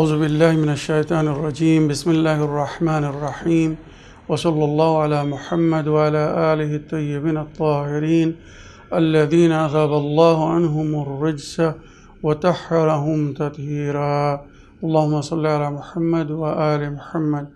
أعوذ بالله من الشيطان الرجيم. بسم الله الرحمن الرحيم. وصلى الله على محمد وعلى آله الطيبين الطاهرين الذين أذهب الله عنهم الرجس وطهرهم تطهيرا. اللهم صل على محمد وآل محمد.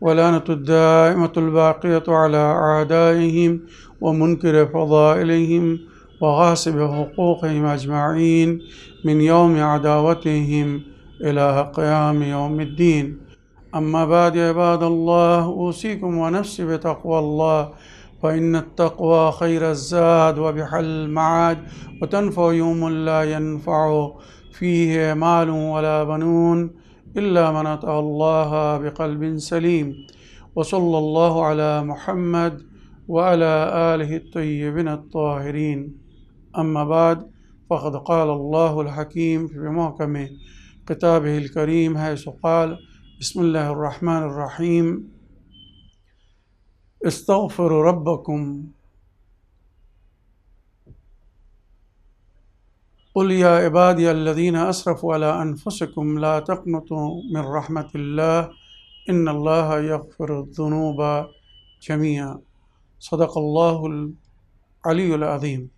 ولعنة الدائمة الباقية على أعدائهم ومنكر فضائلهم وغاصب حقوقهم أجمعين من يوم عداوتهم. إلى قيام يوم الدين. أما بعد عباد الله أوصيكم ونفسي بتقوى الله فإن التقوى خير الزاد وبحل المعاد وتنفع يوم لا ينفع فيه مال ولا بنون إلا من أتى الله بقلب سليم. وصلى الله على محمد وعلى آله الطيبين الطاهرين. أما بعد فقد قال الله الحكيم في محكم كتابه الكريم حيث قال بسم الله الرحمن الرحيم. استغفروا ربكم. قل يا عبادي الذين أسرفوا على أنفسكم لا تقنطوا من رحمة الله. إن الله يغفر الذنوب جميعا. صدق الله العلي العظيم.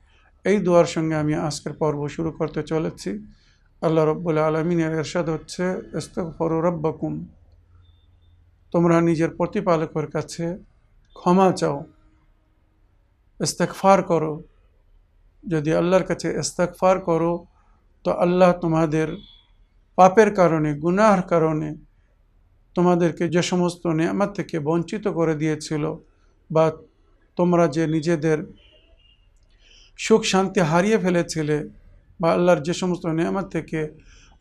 এই দোয়ার সঙ্গে আমি আজকের পর্ব শুরু করতে চলেছি। আল্লাহ রব্বুল আলমিনের এরশাদ হচ্ছে ইস্তফর রব্বাকুম। তোমরা নিজের প্রতিপালকের কাছে ক্ষমা চাও। ইস্তেকফার করো। যদি আল্লাহর কাছে ইস্তেকফার করো, তো আল্লাহ তোমাদের পাপের কারণে, গুনাহর কারণে তোমাদেরকে যে সমস্ত নিয়ামত থেকে বঞ্চিত করে দিয়েছিল বা তোমরা যে নিজেদের সুখ শান্তি হারিয়ে ফেলেছিলে বা আল্লাহর যে সমস্ত নিয়ামত থেকে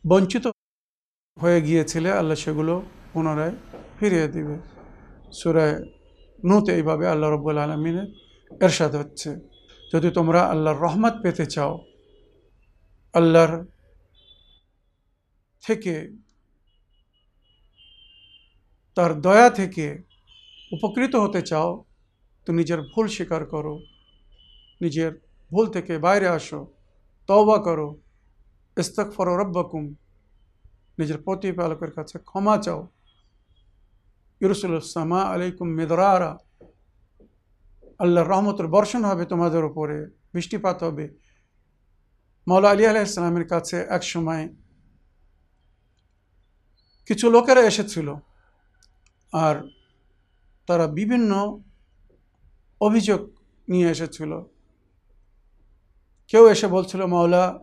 বঞ্চিত হয়ে গিয়েছিলে, আল্লাহ সেগুলো পুনরায় ফিরিয়ে দিবে। সুরায় নুতে এইভাবে আল্লাহ রব্বুল আলমিনের এরশাদ হচ্ছে, যদি তোমরা আল্লাহর রহমত পেতে চাও, আল্লাহর থেকে, তার দয়া থেকে উপকৃত হতে চাও, তো নিজের ভুল স্বীকার করো, নিজের ভুল থেকে বাইরে আসো। তওবা করো। ইস্তক ফর রব্বাকুম। নিজের প্রতিপালকের কাছে ক্ষমা চাও। ইরসুলসামা আলাইকুম মেদরারা। আল্লাহর রহমতের বর্ষণ হবে তোমাদের উপরে, বৃষ্টিপাত হবে। মৌলা আলী আলাইসালামের কাছে এক সময় কিছু লোকেরা এসেছিল আর তারা বিভিন্ন অভিযোগ নিয়ে এসেছিল। কেউ এসে বলছিল, মাওলা,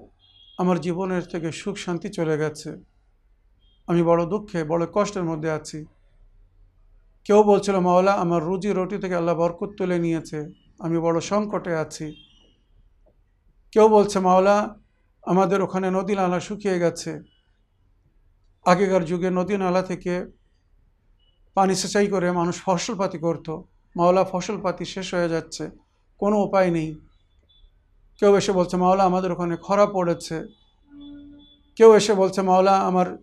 আমার জীবনের থেকে সুখ, শান্তি চলে গেছে। আমি বড় দুঃখে, বড় কষ্টের মধ্যে আছি। কেউ বলছিল, মাওলা, আমার রুজি রুটি থেকে আল্লাহ বরকত তুলে নিয়েছে। আমি বড় সংকটে আছি। কেউ বলছে, মাওলা, আমাদের ওখানে নদী নালা শুকিয়ে গেছে। আগেকার যুগে নদী নালা থেকে পানি সেচাই করে মানুষ ফসলপাতি করতো। মাওলা, ফসলপাতি শেষ হয়ে যাচ্ছে। কোনো উপায় নেই। কেউ এসে বলছে, মাওলা, আমাদের ওখানে খরা পড়েছে। কেউ এসে বলছে, মাওলা, আমার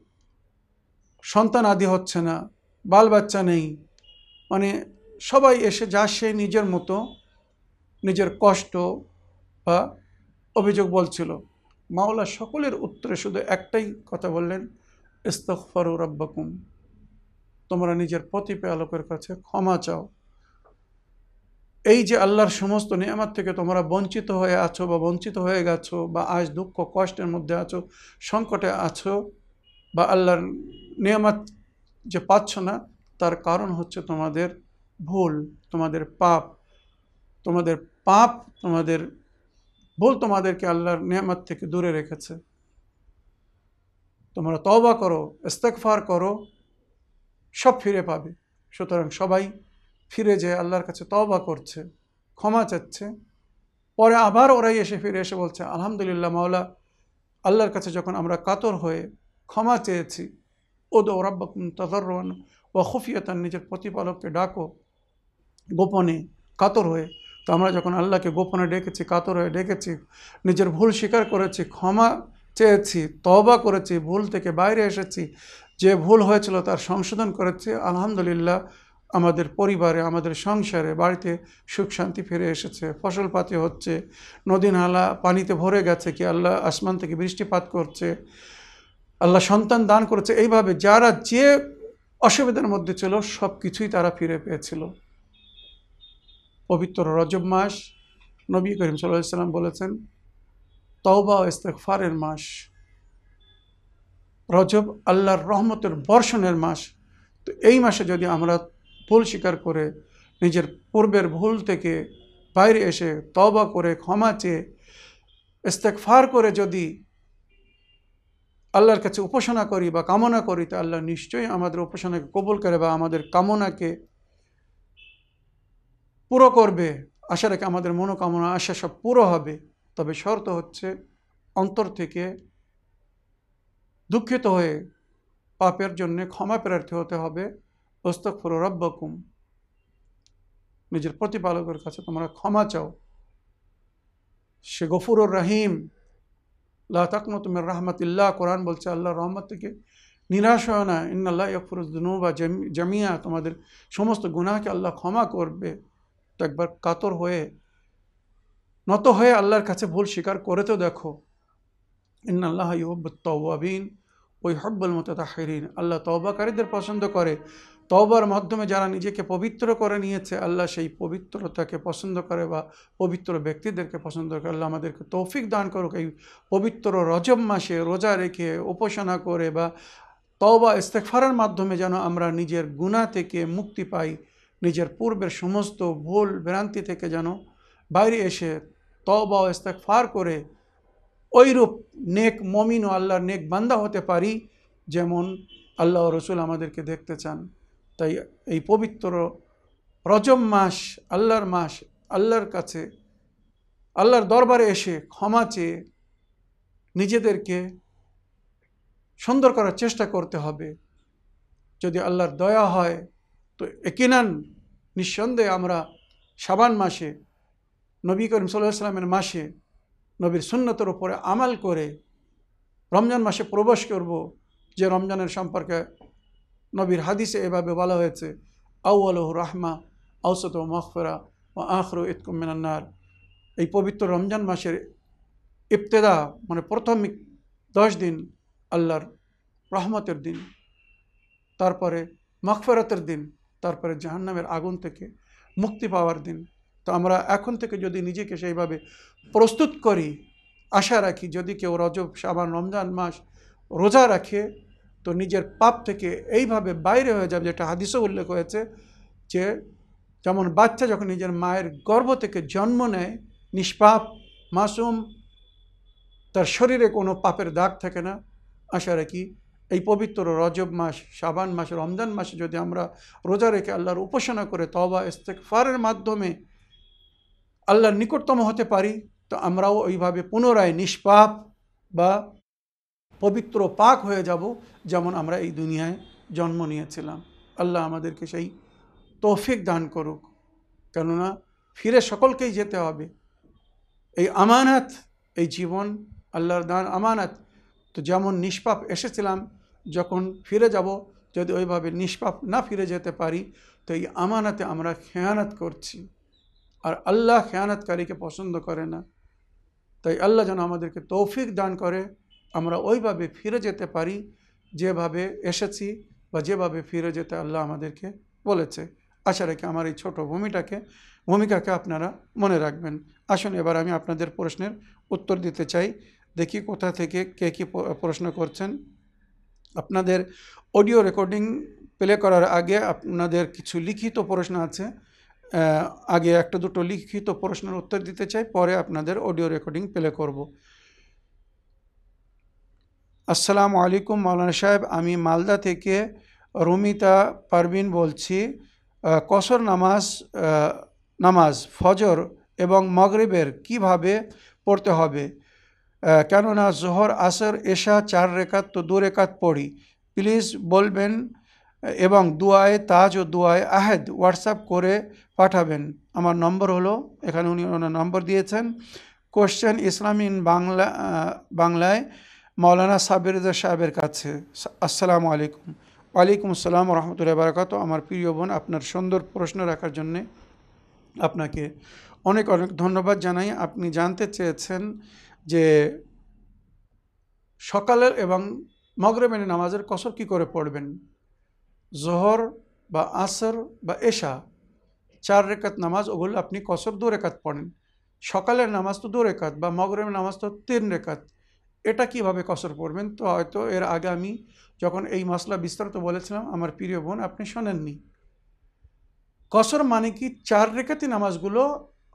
সন্তান আদি হচ্ছে না, বাল বাচ্চা নেই। মানে সবাই এসে যা সে নিজের মতো, নিজের কষ্ট বা অভিযোগ বলছিল। মাওলা, সকলের উত্তরে শুধু একটাই কথা বললেন ইস্তফারু রব্বাকুম। তোমরা নিজের প্রতিপালকের কাছে ক্ষমা চাও। এই যে আল্লাহর সমস্ত নিয়ামত থেকে তোমরা বঞ্চিত হয়ে আছো বা বঞ্চিত হয়ে গেছো বা আজ দুঃখ, কষ্টের মধ্যে আছো, সংকটে আছো বা আল্লাহর নিয়ামত যে পাচ্ছ না, তার কারণ হচ্ছে তোমাদের ভুল, তোমাদের পাপ তোমাদের পাপ, তোমাদের ভুল তোমাদেরকে আল্লাহর নিয়ামত থেকে দূরে রেখেছে। তোমরা তবা করো ইস্তেকফার করো, সব ফিরে পাবে। সুতরাং সবাই ফিরে যে আল্লাহর কাছে তবা করছে, ক্ষমা চাচ্ছে। পরে আবার ওরাই এসে ফিরে এসে বলছে, আলহামদুলিল্লাহ মাওলা, আল্লাহর কাছে যখন আমরা কাতর হয়ে ক্ষমা চেয়েছি ও দো রব্বাকুম তদর্রান ও খুফিয়াতান, নিজের প্রতিপালককে ডাকো গোপনে কাতর হয়ে। তো আমরা যখন আল্লাহকে গোপনে ডেকেছি, কাতর হয়ে ডেকেছি, নিজের ভুল স্বীকার করেছি, ক্ষমা চেয়েছি তবা করেছি, ভুল থেকে বাইরে এসেছি, যে ভুল হয়েছিল তার সংশোধন করেছি, আলহামদুলিল্লাহ আমাদের পরিবারে, আমাদের সংসারে বাড়িতে সুখ শান্তি ফিরে এসেছে, ফসলপাতি হচ্ছে, নদী নালা পানিতে ভরে গেছে কি আল্লাহ আসমান থেকে বৃষ্টিপাত করছে, আল্লাহ সন্তান দান করেছে, এইভাবে যারা যে অসুবিধার মধ্যে ছিল সব কিছুই তারা ফিরে পেয়েছিল। পবিত্র রজব মাস, নবী করিম সাল্লাম বলেছেন, তওবা ও ইস্তেকফারের মাস। রজব আল্লাহর রহমতের বর্ষণের মাস। তো এই মাসে যদি আমরা ভুল স্বীকার করে নিজের পূর্বের ভুল থেকে বাইরে এসে তবা করে, ক্ষমা চেয়ে ইস্তেকফার করে যদি আল্লাহর কাছে উপাসনা করি বা কামনা করি, তা আল্লাহ নিশ্চয়ই আমাদের উপাসনাকে কবুল করে বা আমাদের কামনাকে পুরো করবে। আশা রেখে আমাদের মনোকামনা, আশা সব পুরো হবে। তবে শর্ত হচ্ছে অন্তর থেকে দুঃখিত হয়ে পাপের জন্য ক্ষমা প্রার্থী হতে হবে। ওস্তফর রব্বকুম। নিজের প্রতিপালকের কাছে তোমরা ক্ষমা চাও। সে গফুরুর রাহিম। লা তাকনো তুমি রাহমাতিল্লাহ, কোরআন বলছে আল্লাহ রহমত থেকে নিরাশ হয় না। ইন্নাল্লাহ ইয়ফরুদ্দুনুবা জামিয়া। তোমাদের সমস্ত গুনাহকে আল্লাহ ক্ষমা করবে। তো একবার কাতর হয়ে, নত হয়ে আল্লাহর কাছে ভুল স্বীকার করে তো দেখো। ইন্নাল্লাহ ইহব্বুত্তাওয়াবিন ওই হব্বুল মুতাতাহিরিন। আল্লাহ তওবাকারীদের পছন্দ করে। তওবার মাধ্যমে যারা নিজেকে পবিত্র করে নিয়েছে, আল্লাহ সেই পবিত্রতাকে পছন্দ করে বা পবিত্র ব্যক্তিদেরকে পছন্দ করে, আল্লাহ আমাদেরকে তৌফিক দান করুক। এই পবিত্র রজব মাসে রোজা রেখে, উপাসনা করে বা তওবা ইস্তেকফারের মাধ্যমে যেন আমরা নিজের গুণা থেকে মুক্তি পাই, নিজের পূর্বের সমস্ত ভুল ভ্রান্তি থেকে যেন বাইরে এসে তওবা ও ইস্তেকফার করে ওইরূপ নেক মমিন ও আল্লাহর নেক বান্দা হতে পারি, যেমন আল্লাহ রসুল আমাদেরকে দেখতে চান। তাই এই পবিত্র রজম মাস, আল্লাহর মাস, আল্লাহর কাছে, আল্লাহর দরবারে এসে ক্ষমা চেয়ে নিজেদেরকে সুন্দর করার চেষ্টা করতে হবে। যদি আল্লাহর দয়া হয়, তো একিনান নিঃসন্দেহে আমরা সাবান মাসে, নবী করিম সাল্লামের মাসে নবীর সুন্নতের উপরে আমাল করে রমজান মাসে প্রবেশ করব, যে রমজানের সম্পর্কে নবীর হাদিসে এভাবে বলা হয়েছে আউআলহ রাহমা আউসত মখফরা ও আখর ইতকুম মিনান্নার এই পবিত্র রমজান মাসের ইবতেদা মানে প্রথমিক দশ দিন আল্লাহর রহমতের দিন, তারপরে মখফেরাতের দিন, তারপরে জাহান্নামের আগুন থেকে মুক্তি পাওয়ার দিন। তো আমরা এখন থেকে যদি নিজেকে সেইভাবে প্রস্তুত করি, আশা রাখি যদি কেউ রজব সাবান রমজান মাস রোজা রাখে তো নিজের পাপ থেকে এইভাবে বাইরে হয়ে যাবে, যেটা হাদিসও উল্লেখ হয়েছে যে যেমন বাচ্চা যখন নিজের মায়ের গর্ভ থেকে জন্ম নেয়, নিষ্পাপ, মাসুম, তার শরীরে কোনো পাপের দাগ থাকে না। আশা রাখি এই পবিত্র রজব মাস সাবান মাস, রমজান মাসে যদি আমরা রোজা রেখে আল্লাহর উপাসনা করে তবা ইস্তেকফারের মাধ্যমে আল্লাহর নিকটতম হতে পারি, তো আমরাও ওইভাবে পুনরায় নিষ্পাপ বা পবিত্র পাক হয়ে যাব, যেমন আমরা এই দুনিয়ায় জন্ম নিয়েছিলাম। আল্লাহ আমাদেরকে সেই তৌফিক দান করুক। কেননা ফিরে সকলকেই যেতে হবে। এই আমানাত, এই জীবন, আল্লাহর দান আমানাত। তো যেমন নিষ্পাপ এসেছিলাম, যখন ফিরে যাব, যদি ওইভাবে নিষ্পাপ না ফিরে যেতে পারি, তো এই আমানাতে আমরা খেয়ানাত করছি। আর আল্লাহ খেয়ানাতকারীকে পছন্দ করে না। তাই আল্লাহ যেন আমাদেরকে তৌফিক দান করে আমরা ওইভাবে ফিরে যেতে পারি যেভাবে এসেছি বা যেভাবে ফিরে যেতে আল্লাহ আমাদেরকে বলেছে। আশা রেখে আমার এই ছোট ভূমিটাকে, ভূমিকাকে আপনারা মনে রাখবেন। আসুন, এবার আমি আপনাদের প্রশ্নের উত্তর দিতে চাই। দেখি কোথা থেকে কে কী প্রশ্ন করছেন। আপনাদের অডিও রেকর্ডিং প্লে করার আগে আপনাদের কিছু লিখিত প্রশ্ন আছে। আগে একটা দুটো লিখিত প্রশ্নের উত্তর দিতে চাই, পরে আপনাদের অডিও রেকর্ডিং প্লে করব। আসসালামু আলাইকুম মাওলানা সাহেব, আমি মালদা থেকে রমিতা পারভিন বলছি। কসর নামাজ নামাজ, ফজর এবং মগরিবের কীভাবে পড়তে হবে? কেননা জোহর, আসর, এশা চার রেখাত তো দু রেখাত পড়ি। প্লিজ বলবেন এবং দুয়ায় তাজ ও দুয়ায় আহেদ হোয়াটসঅ্যাপ করে পাঠাবেন। আমার নম্বর হলো, এখানে উনি ওনার নম্বর দিয়েছেন। কোশ্চেন ইসলাম ইন বাংলা বাংলায় মৌলানা সাবির রেজা সাহেবের কাছে, আসসালামু আলাইকুম। ওয়ালাইকুম আসসালাম রহমতুল্লাহ বারাকাত আমার প্রিয় বোন, আপনার সুন্দর প্রশ্ন রাখার জন্যে আপনাকে অনেক অনেক ধন্যবাদ জানাই। আপনি জানতে চেয়েছেন যে সকালের এবং মগরবের নামাজের কসর কি করে পড়বেন? জোহর বা আসর বা এশা, চার রেখাত নামাজ ওগুলো আপনি কসর দু রেখাত পড়েন। সকালের নামাজ তো দু রেখাত বা মগরবের নামাজ তো তিন রেখাত এটা কীভাবে কসর পড়বেন তো হয়তো এর আগে আমি যখন এই মশলা বিস্তারিত বলেছিলাম, আমার প্রিয় বোন, আপনি শোনেননি। কসর মানে কি? চার রেখাতি নামাজগুলো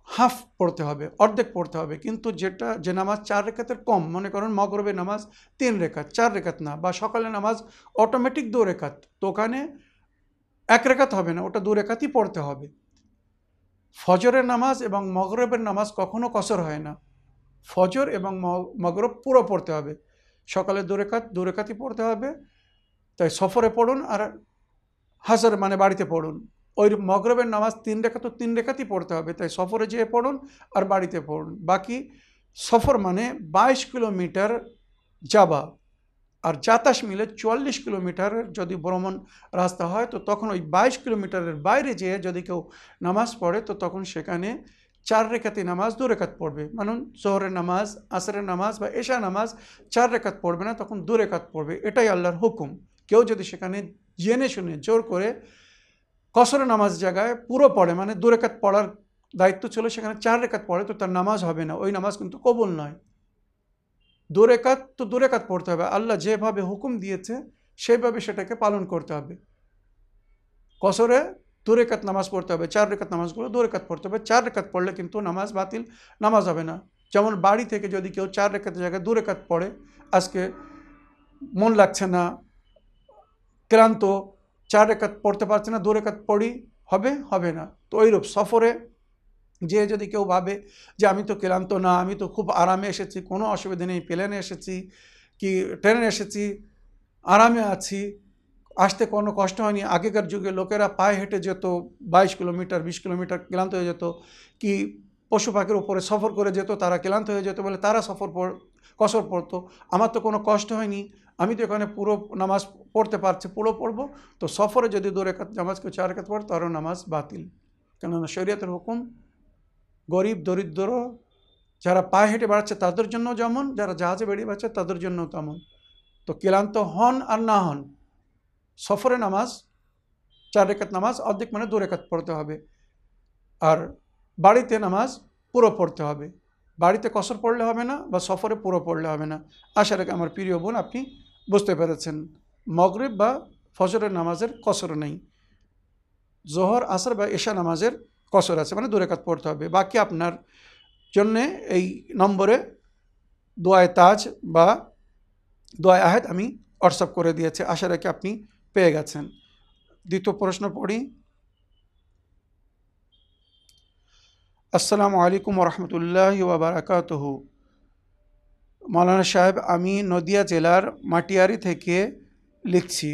হাফ পড়তে হবে, অর্ধেক পড়তে হবে। কিন্তু যেটা, যে নামাজ চার রেখাতের কম, মনে করেন মগরবের নামাজ তিন রেখাত, চার রেখাত না, বা সকালের নামাজ অটোমেটিক দু রেখাত, তো ওখানে এক রেখাত হবে না, ওটা দু রেখাতই পড়তে হবে। ফজরের নামাজ এবং মগরবের নামাজ কখনো কসর হয় না। ফজর এবং মগরব পুরো পড়তে হবে। সকালে দু রেখাত দু রেখাতই পড়তে হবে। তাই সফরে পড়ুন আর হাজার মানে বাড়িতে পড়ুন। ওই মগরবের নামাজ তিন রেখা তো তিন রেখাতেই পড়তে হবে। তাই সফরে যেয়ে পড়ুন আর বাড়িতে পড়ুন। বাকি সফর মানে বাইশ কিলোমিটার যাবা। আর যাতাস মিলে চুয়াল্লিশ কিলোমিটারের যদি ভ্রমণ রাস্তা হয়, তো তখন ওই বাইশ কিলোমিটারের বাইরে যেয়ে যদি কেউ নামাজ পড়ে, তো তখন সেখানে চার রেখাতে নামাজ, দু রেখাত পড়বে। মানুন জোহরের নামাজ, আসরের নামাজ বা এশা নামাজ চার রেখাত পড়বে না, তখন দু রেখাত পড়বে। এটাই আল্লাহর হুকুম। কেউ যদি সেখানে জেনে শুনে, জোর করে কসরের নামাজ জায়গায় পুরো পড়ে মানে দু রেখাত পড়ার দায়িত্ব ছিল, সেখানে চার রেখাত পড়ে, তো তার নামাজ হবে না। ওই নামাজ কিন্তু কবুল নয়। দু রেখাত, তো দু রেখাত পড়তে হবে। আল্লাহ যেভাবে হুকুম দিয়েছে সেইভাবে সেটাকে পালন করতে হবে। কসরে দু রেখাত নামাজ পড়তে হবে, চার রেখাত নামাজগুলো দু রেখাত পড়তে হবে, চার রেখাত পড়লে কিন্তু নামাজ বাতিল, নামাজ হবে না। যেমন বাড়ি থেকে যদি কেউ চার রেখাতের জায়গায় দু রেখাত পড়ে, আজকে মন লাগছে না, ক্লান্ত, চার রেখাত পড়তে পারছে না দু রেখাত পড়ি, হবে? হবে না। তো ওইরূপ সফরে যে যদি কেউ ভাবে যে আমি তো ক্লান্ত না, আমি তো খুব আরামে এসেছি, কোনো অসুবিধা নেই, প্লেনে এসেছি, কি ট্রেনে এসেছি, আরামে আছি আসতে কোনো কষ্ট হয়নি। আগেকার যুগে লোকেরা পায়ে হেঁটে যেত, বাইশ কিলোমিটার, বিশ কিলোমিটার ক্লান্ত হয়ে যেত। কি পশু পাখির উপরে সফর করে যেত, তারা ক্লান্ত হয়ে যেত বলে তারা সফর কসর পড়তো। আমার তো কোনো কষ্ট হয়নি। আমি তো এখানে পুরো নামাজ পড়তে পারছি, পুরো পড়ব। তো সফরে যদি দু রেখাত নামাজ কেউ চার রেখাত পড়ে, তারও নামাজ বাতিল। কেননা শরীয়তের হুকুম, গরিব, দরিদ্র যারা পায়ে হেঁটে বেড়াচ্ছে, তাদের জন্য যেমন, যারা জাহাজে বেরিয়ে বেড়াচ্ছে, তাদের জন্য তেমন। তো ক্লান্ত হন আর না হন সফরে নামাজ, চার রেখাত নামাজ, অর্ধেক মানে দু রেখাত পড়তে হবে। আর বাড়িতে নামাজ পুরো পড়তে হবে। বাড়িতে কসর পড়লে হবে না বা সফরে পুরো পড়লে হবে না। আশা রেখে আমার প্রিয় বোন, আপনি বুঝতে পেরেছেন। মগরিব বা ফজরের নামাজের কসর নেই। জোহর, আসর বা এশা নামাজের কসর আছে মানে দু রেখাত পড়তে হবে। বাকি আপনার জন্যে এই নম্বরে দোয়ায় তাজ বা দোয়ায় আহেদ আমি হোয়াটসঅ্যাপ করে দিয়েছি। আশা রেখে আপনি পেয়ে গেছেন। দ্বিতীয় প্রশ্ন পড়ি। আসসালামু আলাইকুম রহমতুল্লাহ ওবরাকাতহ মৌলানা সাহেব, আমি নদিয়া জেলার মাটিয়ারি থেকে লিখছি।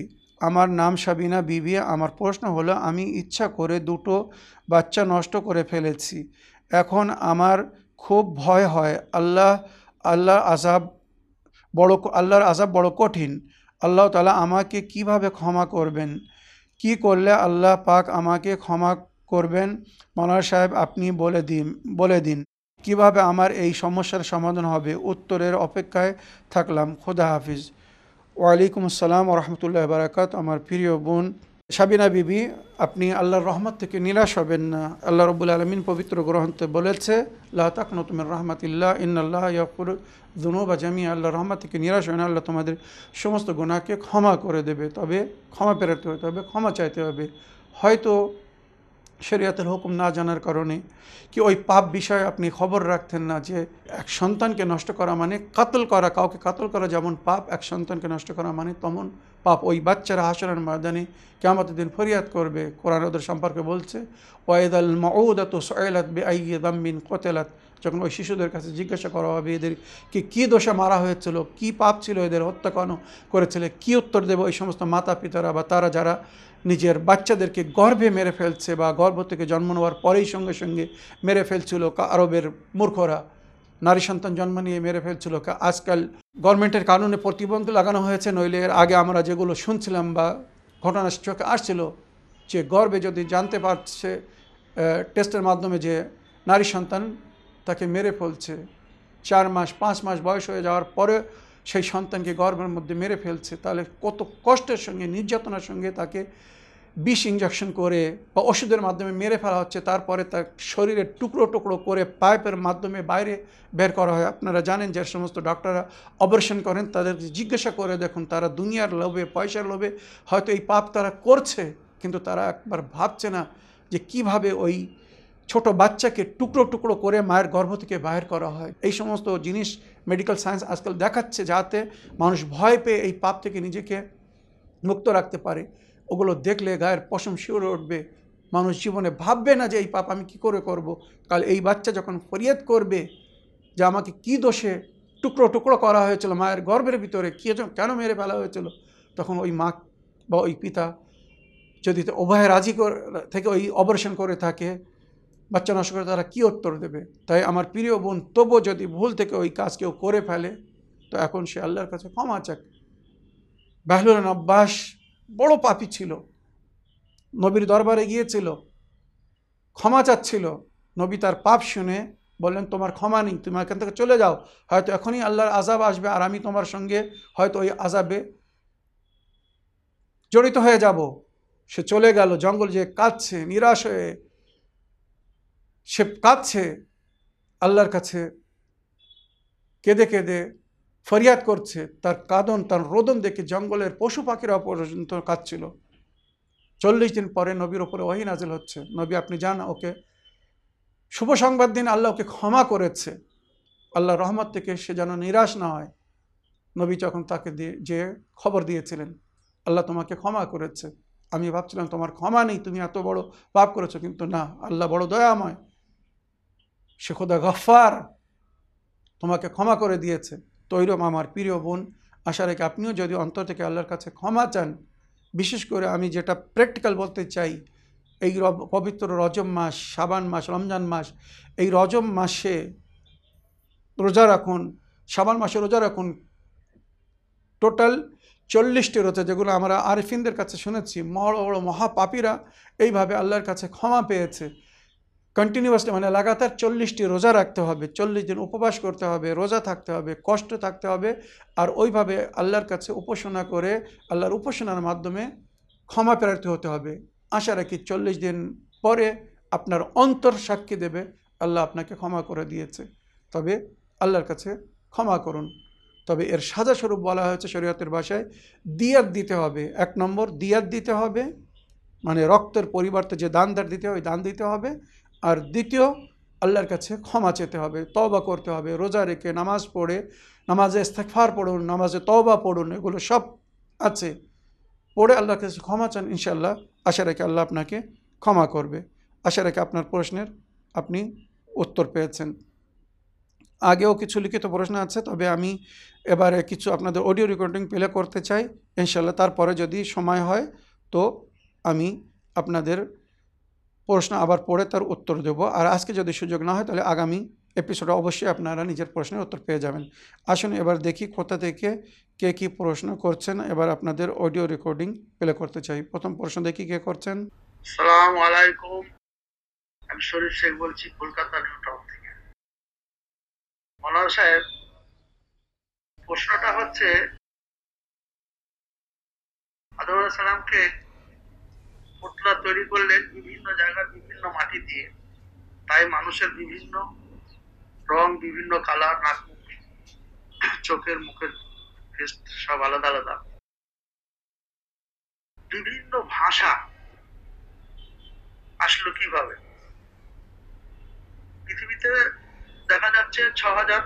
আমার নাম সাবিনা বিবি। আমার প্রশ্ন হলো, আমি ইচ্ছা করে দুটো বাচ্চা নষ্ট করে ফেলেছি। এখন আমার খুব ভয় হয়। আল্লাহ আল্লাহ আজাব বড়, আল্লাহর আজাব বড় কঠিন। আল্লাহ তালা আমাকে কীভাবে ক্ষমা করবেন? কি করলে আল্লাহ পাক আমাকে ক্ষমা করবেন? মনার সাহেব, আপনি বলে দিন বলে দিন, কীভাবে আমার এই সমস্যার সমাধান হবে? উত্তরের অপেক্ষায় থাকলাম। খোদা হাফিজ। ওয়ালাইকুম আসসালাম রহমতুল্লাহ বারাকাত আমার প্রিয় বোন সাবিনা বিবি, আপনি আল্লাহর রহমত থেকে নিরাশ হবেন না। আল্লাহ রবুল আলমিন পবিত্র গ্রন্থে বলেছে, লা তাকনু তুমির রহমতিল্লাহ ইন্নআল্লাহ ইয়াকুর দুনু বা জামি আল্লাহ রহমত থেকে নিরাশ হয় না, আল্লাহ তোমাদের সমস্ত গুণাকে ক্ষমা করে দেবে। তবে ক্ষমা পেরাতে হতে হবে ক্ষমা চাইতে হবে। হয়তো শরীয়তের হুকুম না জানার কারণে কি ওই পাপ বিষয়ে আপনি খবর রাখতেন না যে এক সন্তানকে নষ্ট করা মানে কাতল করা, কাউকে কাতল করা যেমন পাপ, এক সন্তানকে নষ্ট করা মানে তেমন পাপ ওই বাচ্চারা হাসনের ময়দানে কেমত দিন ফরিয়াদ করবে। কোরআন ওদের সম্পর্কে বলছে ওয়েদাল মাউদাত সয়েলাত বে আইয়ে দাম্বিন কোতেলাত। যখন ওই শিশুদের কাছে জিজ্ঞাসা করা হবে, এদের কি, কী দোষে মারা হয়েছিল? কি পাপ ছিল এদের? হত্যা কেন করেছিল? কি উত্তর দেবে ওই সমস্ত মাতা পিতারা বা তারা যারা নিজের বাচ্চাদেরকে গর্ভে মেরে ফেলছে বা গর্ভ থেকে জন্ম নেওয়ার পরেই সঙ্গে সঙ্গে মেরে ফেলছিল আরবের মূর্খরা? নারী সন্তান জন্ম নিয়ে মেরে ফেলছিল। আজকাল গভর্নমেন্টের কানুনে প্রতিবন্ধ লাগানো হয়েছে, নইলে এর আগে আমরা যেগুলো শুনছিলাম বা ঘটনা চোখে আসছিল, যে গর্বে যদি জানতে পারছে টেস্টের মাধ্যমে যে নারী সন্তান তাকে মেরে ফেলছে, চার মাস, পাঁচ মাস বয়স হয়ে যাওয়ার পরে সেই সন্তানকে গর্ভের মধ্যে মেরে ফেলছে, তাহলে কত কষ্টের সঙ্গে, নির্যাতনার সঙ্গে তাকে বিষ ইঞ্জেকশন করে বা ওষুধের মাধ্যমে মেরে ফেলা হচ্ছে, তারপরে তার শরীরের টুকরো টুকরো করে পাইপের মাধ্যমে বাইরে বের করা হয়। আপনারা জানেন যে সমস্ত ডক্টররা অপারেশন করেন, তাদেরকে জিজ্ঞাসা করে দেখুন, তারা দুনিয়ার লোভে, পয়সার লোভে হয়তো এই পাপ তারা করছে, কিন্তু তারা একবার ভাবছে না যে কীভাবে ওই ছোট বাচ্চাকে টুকরো টুকরো করে মায়ের গর্ভ থেকে বাইর করা হয়। এই সমস্ত জিনিস মেডিকেল সায়েন্স আজকাল দেখাচ্ছে যাতে মানুষ ভয় পেয়ে এই পাপ থেকে নিজেকে মুক্ত রাখতে পারে। ওগুলো দেখলে গায়ের পশম শিউরে উঠবে। মানুষ জীবনে ভাববে না যে, এই পাপ আমি কি করে করব। কাল এই বাচ্চা যখন ফরিয়াদ করবে যে, আমাকে কি দোষে টুকরো টুকরো করা হয়েছিল, মায়ের গর্ভের ভিতরে কে কেন মেরে ফেলা হয়েছিল? তখন ওই মা বা ওই পিতা যদি উভয় রাজি থেকে ওই অপারেশন করে থাকে, বাচ্চা নষ্ট করে তারা কী উত্তর দেবে? তাই আমার প্রিয় বোন, তবুও যদি ভুল থেকে ওই কাজ কেউ করে ফেলে, তো এখন সে আল্লাহর কাছে ক্ষমা চাক। বাহলুল আব্বাস বড় পাপি ছিল। নবীর দরবারে গিয়েছিল। ক্ষমা চাচ্ছিল। নবী তার পাপ শুনে বললেন, তোমার ক্ষমা নেই, তুমি এখান থেকে চলে যাও। হয়তো এখনই আল্লাহর আজাব আসবে আর আমি তোমার সঙ্গে হয়তো ওই আজাবে জড়িত হয়ে যাব। সে চলে গেল, জঙ্গল যে কাঁদছে, নিরাশ হয়ে সে কাঁদছে। আল্লাহর কাছে কেঁদে কেঁদে ফরিয়াদ করছে, তার কাদন, তার রোদন দেখে জঙ্গলের পশু পাখিরা পর্যন্ত কাঁদছিল। চল্লিশ দিন পরে নবীর ওপরে ওহি নাজিল হচ্ছে। নবী, আপনি যান ওকে শুভ সংবাদ দিন, আল্লাহ ওকে ক্ষমা করেছে। আল্লাহ রহমত থেকে সে যেন নিরাশ না হয়। নবী যখন তাকে দিয়ে, যে খবর দিয়েছিলেন, আল্লাহ তোমাকে ক্ষমা করেছে। আমি ভাবছিলাম, তোমার ক্ষমা নেই, তুমি এত বড় পাপ করেছ। কিন্তু না, আল্লাহ বড় দয়াময়। সে খোদা গফার তোমাকে ক্ষমা করে দিয়েছে। তৈরম আমার প্রিয় বোন। আশা রেখে আপনিও যদি অন্তর থেকে আল্লাহর কাছে ক্ষমা চান, বিশেষ করে আমি যেটা প্র্যাকটিক্যাল বলতে চাই, এই পবিত্র রজম মাস, সাবান মাস, রমজান মাস, এই রজম মাসে রোজা রাখুন, সাবান মাসে রোজা রাখুন। টোটাল চল্লিশটি রোজা যেগুলো আমরা আরিফিনদের কাছে শুনেছি বড় বড় মহাপাপীরা এইভাবে আল্লাহর কাছে ক্ষমা পেয়েছে। কন্টিনিউয়াসলি মানে লাগাতার চল্লিশটি রোজা রাখতে হবে, চল্লিশ দিন উপবাস করতে হবে, রোজা থাকতে হবে, কষ্ট থাকতে হবে আর ওইভাবে আল্লাহর কাছে উপাসনা করে আল্লাহর উপাসনার মাধ্যমে ক্ষমা প্রার্থী হতে হবে। আশা রাখি চল্লিশ দিন পরে আপনার অন্তর সাক্ষী দেবে, আল্লাহ আপনাকে ক্ষমা করে দিয়েছে। তবে আল্লাহর কাছে ক্ষমা করুন। তবে এর সাজা স্বরূপ বলা হয়েছে শরীয়তের ভাষায় দিয়াত দিতে হবে। এক নম্বর দিয়াত দিতে হবে মানে রক্তের পরিবর্তে যে দান দার দিতে হবে দান দিতে হবে। আর দ্বিতীয়, আল্লাহর কাছে ক্ষমা চেতে হবে তবা করতে হবে, রোজা রেখে নামাজ পড়ে, নামাজে ইস্তেকফার পড়ুন, নামাজে তবা পড়ুন, এগুলো সব আছে। পড়ে আল্লাহর কাছে ক্ষমা চান ইনশাল্লাহ আশা রেখে আল্লাহ আপনাকে ক্ষমা করবে। আশা রেখে আপনার প্রশ্নের আপনি উত্তর পেয়েছেন। আগেও কিছু লিখিত প্রশ্ন আছে, তবে আমি এবারে কিছু আপনাদের অডিও রেকর্ডিং প্লে করতে চাই ইনশাল্লাহ তারপরে যদি সময় হয়, তো আমি আপনাদের প্রশ্ন আবার পড়ে তার উত্তর দেব। আর আজকে যদি সুযোগ না হয় তাহলে আগামী এপিসোডে অবশ্যই আপনারা নিজের প্রশ্নের উত্তর পেয়ে যাবেন। আসুন এবার দেখি কোথা থেকে কে কি প্রশ্ন করছেন। এবার আপনাদের অডিও রেকর্ডিং প্লে করতে চাই। প্রথম প্রশ্ন দেখি কে করছেন। সালাম আলাইকুম। আমি শরীফ শেখ বলছি কলকাতা থেকে। সাহেব, প্রশ্নটা হচ্ছে, আদম সালামকে পুতলা তৈরি করলেন বিভিন্ন জায়গায় বিভিন্ন মাটি দিয়ে। তাই মানুষের বিভিন্ন রং, বিভিন্ন কালার, নাক চোখের, মুখের সব আলাদা আলাদা। বিভিন্ন ভাষা আসলো কীভাবে? পৃথিবীতে দেখা যাচ্ছে ছ হাজার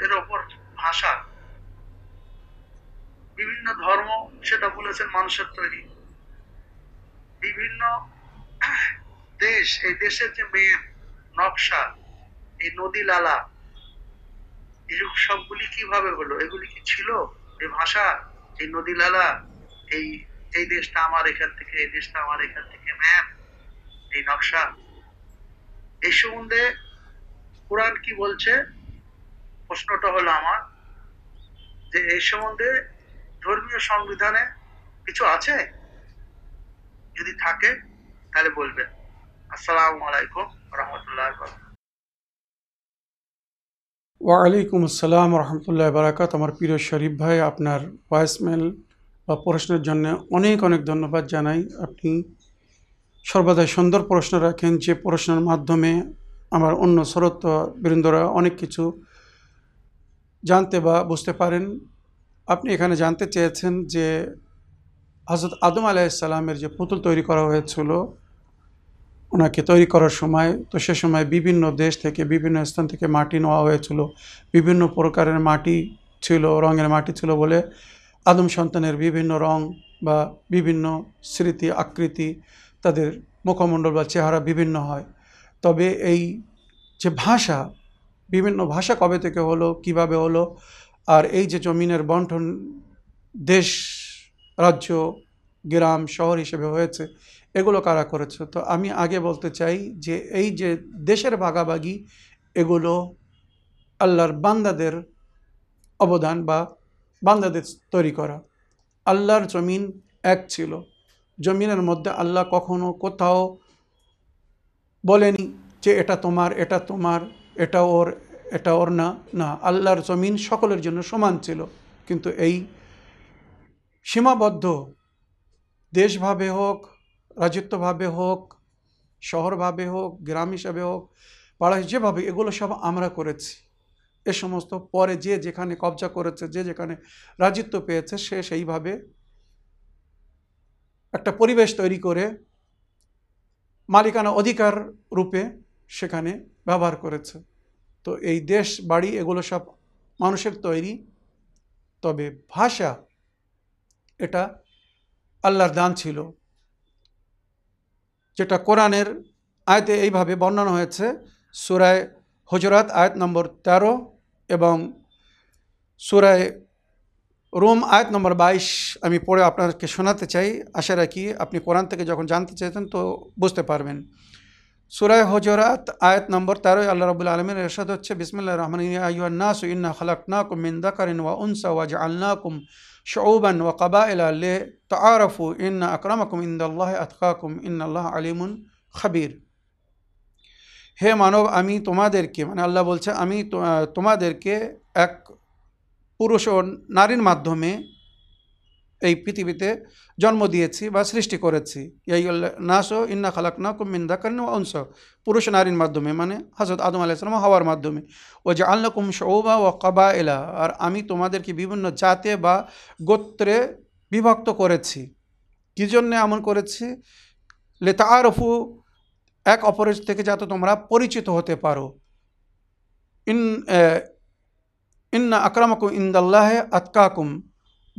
এর ওপর ভাষা। বিভিন্ন ধর্ম সেটা বলেছেন মানুষের তৈরি। বিভিন্ন দেশ, এই দেশের যে মেয়ে নকশা, এই নদী লালা এই সবগুলি কীভাবে হলো? এগুলি কি ছিল? এই ভাষা, এই নদী লালা, এই এই দেশটা আমার এখান থেকে, এই দেশটা আমার এখান থেকে ম্যাপ এই নকশা। এই সম্বন্ধে কোরআন কি বলছে? প্রশ্নটা হলো আমার, যে এই সম্বন্ধে ধর্মীয় সংবিধানে কিছু আছে? যদি থাকে, তাহলে বলবেন। আসসালামু আলাইকুম রহমতুল্লাহ ওয়ালাইকুম আসসালাম রহমতুল্লাহ বারাকাত আমার প্রিয় শরীফ ভাই, আপনার ভয়েসমেল বা প্রশ্নের জন্য অনেক অনেক ধন্যবাদ জানাই। আপনি সর্বদাই সুন্দর প্রশ্ন রাখেন, যে প্রশ্নের মাধ্যমে আমার অন্য শ্রোত বৃন্দরা অনেক কিছু জানতে বা বুঝতে পারেন। আপনি এখানে জানতে চেয়েছেন যে হজরত আদম আলাইসাল্লামের যে পুতুল তৈরি করা হয়েছিল, ওনাকে তৈরি করার সময়, তো সে সময় বিভিন্ন দেশ থেকে, বিভিন্ন স্থান থেকে মাটি নেওয়া হয়েছিল। বিভিন্ন প্রকারের মাটি ছিল, রঙের মাটি ছিল বলে আদম সন্তানের বিভিন্ন রং বা বিভিন্ন স্মৃতি, আকৃতি তাদের মুখমণ্ডল বা চেহারা বিভিন্ন হয়। তবে এই যে ভাষা, বিভিন্ন ভাষা কবে থেকে হলো, কীভাবে হলো, আর এই যে জমিনের বন্টন দেশ রাজ্য, গ্রাম, শহর হিসেবে হয়েছে, এগুলো কারা করেছে? তো আমি আগে বলতে চাই যে এই যে দেশের ভাগাভাগি, এগুলো আল্লাহর বান্দাদের অবদান বা বান্দাদের তৈরি করা। আল্লাহর জমিন এক ছিল। জমিনের মধ্যে আল্লাহ কখনো কোথাও বলেনি যে এটা তোমার এটা তোমার, এটা ওর এটা ওর না। না, আল্লাহর জমিন সকলের জন্য সমান ছিল। কিন্তু এই সীমাবদ্ধ। দেশভাবে হোক, রাজত্বভাবে হোক, শহরভাবে হোক, গ্রাম হিসাবে হোক, পাড়া যেভাবে, এগুলো সব আমরা করেছি। এ সমস্ত পরে যে যেখানে কবজা করেছে, যে যেখানে রাজত্ব পেয়েছে, সে সেইভাবে একটা পরিবেশ তৈরি করে মালিকানা অধিকার রূপে সেখানে ব্যবহার করেছে। তো এই দেশ বাড়ি, এগুলো সব মানুষের তৈরি। তবে ভাষা এটা আল্লাহর দান ছিল, যেটা কোরআনের আয়তে এইভাবে বর্ণনা হয়েছে। সুরায় হজরত আয়াত নম্বর তেরো এবং সুরায় রোম আয়াত নম্বর বাইশ আমি পড়ে আপনাকে শোনাতে চাই। আশা রাখি আপনি কোরআন থেকে যখন জানতে চেয়েছেন তো বুঝতে পারবেন। সুরায় হজরাত আয়াত নম্বর তেরোই আল্লাহ রবুল্লা আলমের এরশাদ হচ্ছে বিসমিল্লা রহমান নাস ইন্না খালাক নাকুম মিন দাকারিন ওয়া উনসা ওয়া জাআলনাকুম শুউবান ওয়া কাবাইলা লে তাআরাফু ইন্না আকরামাকুম ইনদাল্লাহি আতকাকুম ইন্নাল্লাহ আলিমুন খাবির হে মানব, আমি তোমাদেরকে মানে আল্লাহ বলছে, আমি তোমাদেরকে এক পুরুষ ও নারীর মাধ্যমে এই পৃথিবীতে জন্ম দিয়েছি বা সৃষ্টি করেছি। নাসো ইন্না খালাক না কুমিন দাকান অংশ পুরুষ নারীর মাধ্যমে মানে হজরত আদম আলাইসালাম হওয়ার মাধ্যমে। ও যে আল্লাহ কুম সৌবা ও কাবা এলা আর আমি তোমাদেরকে বিভিন্ন জাতে বা গোত্রে বিভক্ত করেছি। কী জন্যে এমন করেছি? লেতা আরফু এক অপরের থেকে যাতে তোমরা পরিচিত হতে পারো। ইন ইন্না আকরামাকুম ইন্দাল্লাহে আতকাকুম।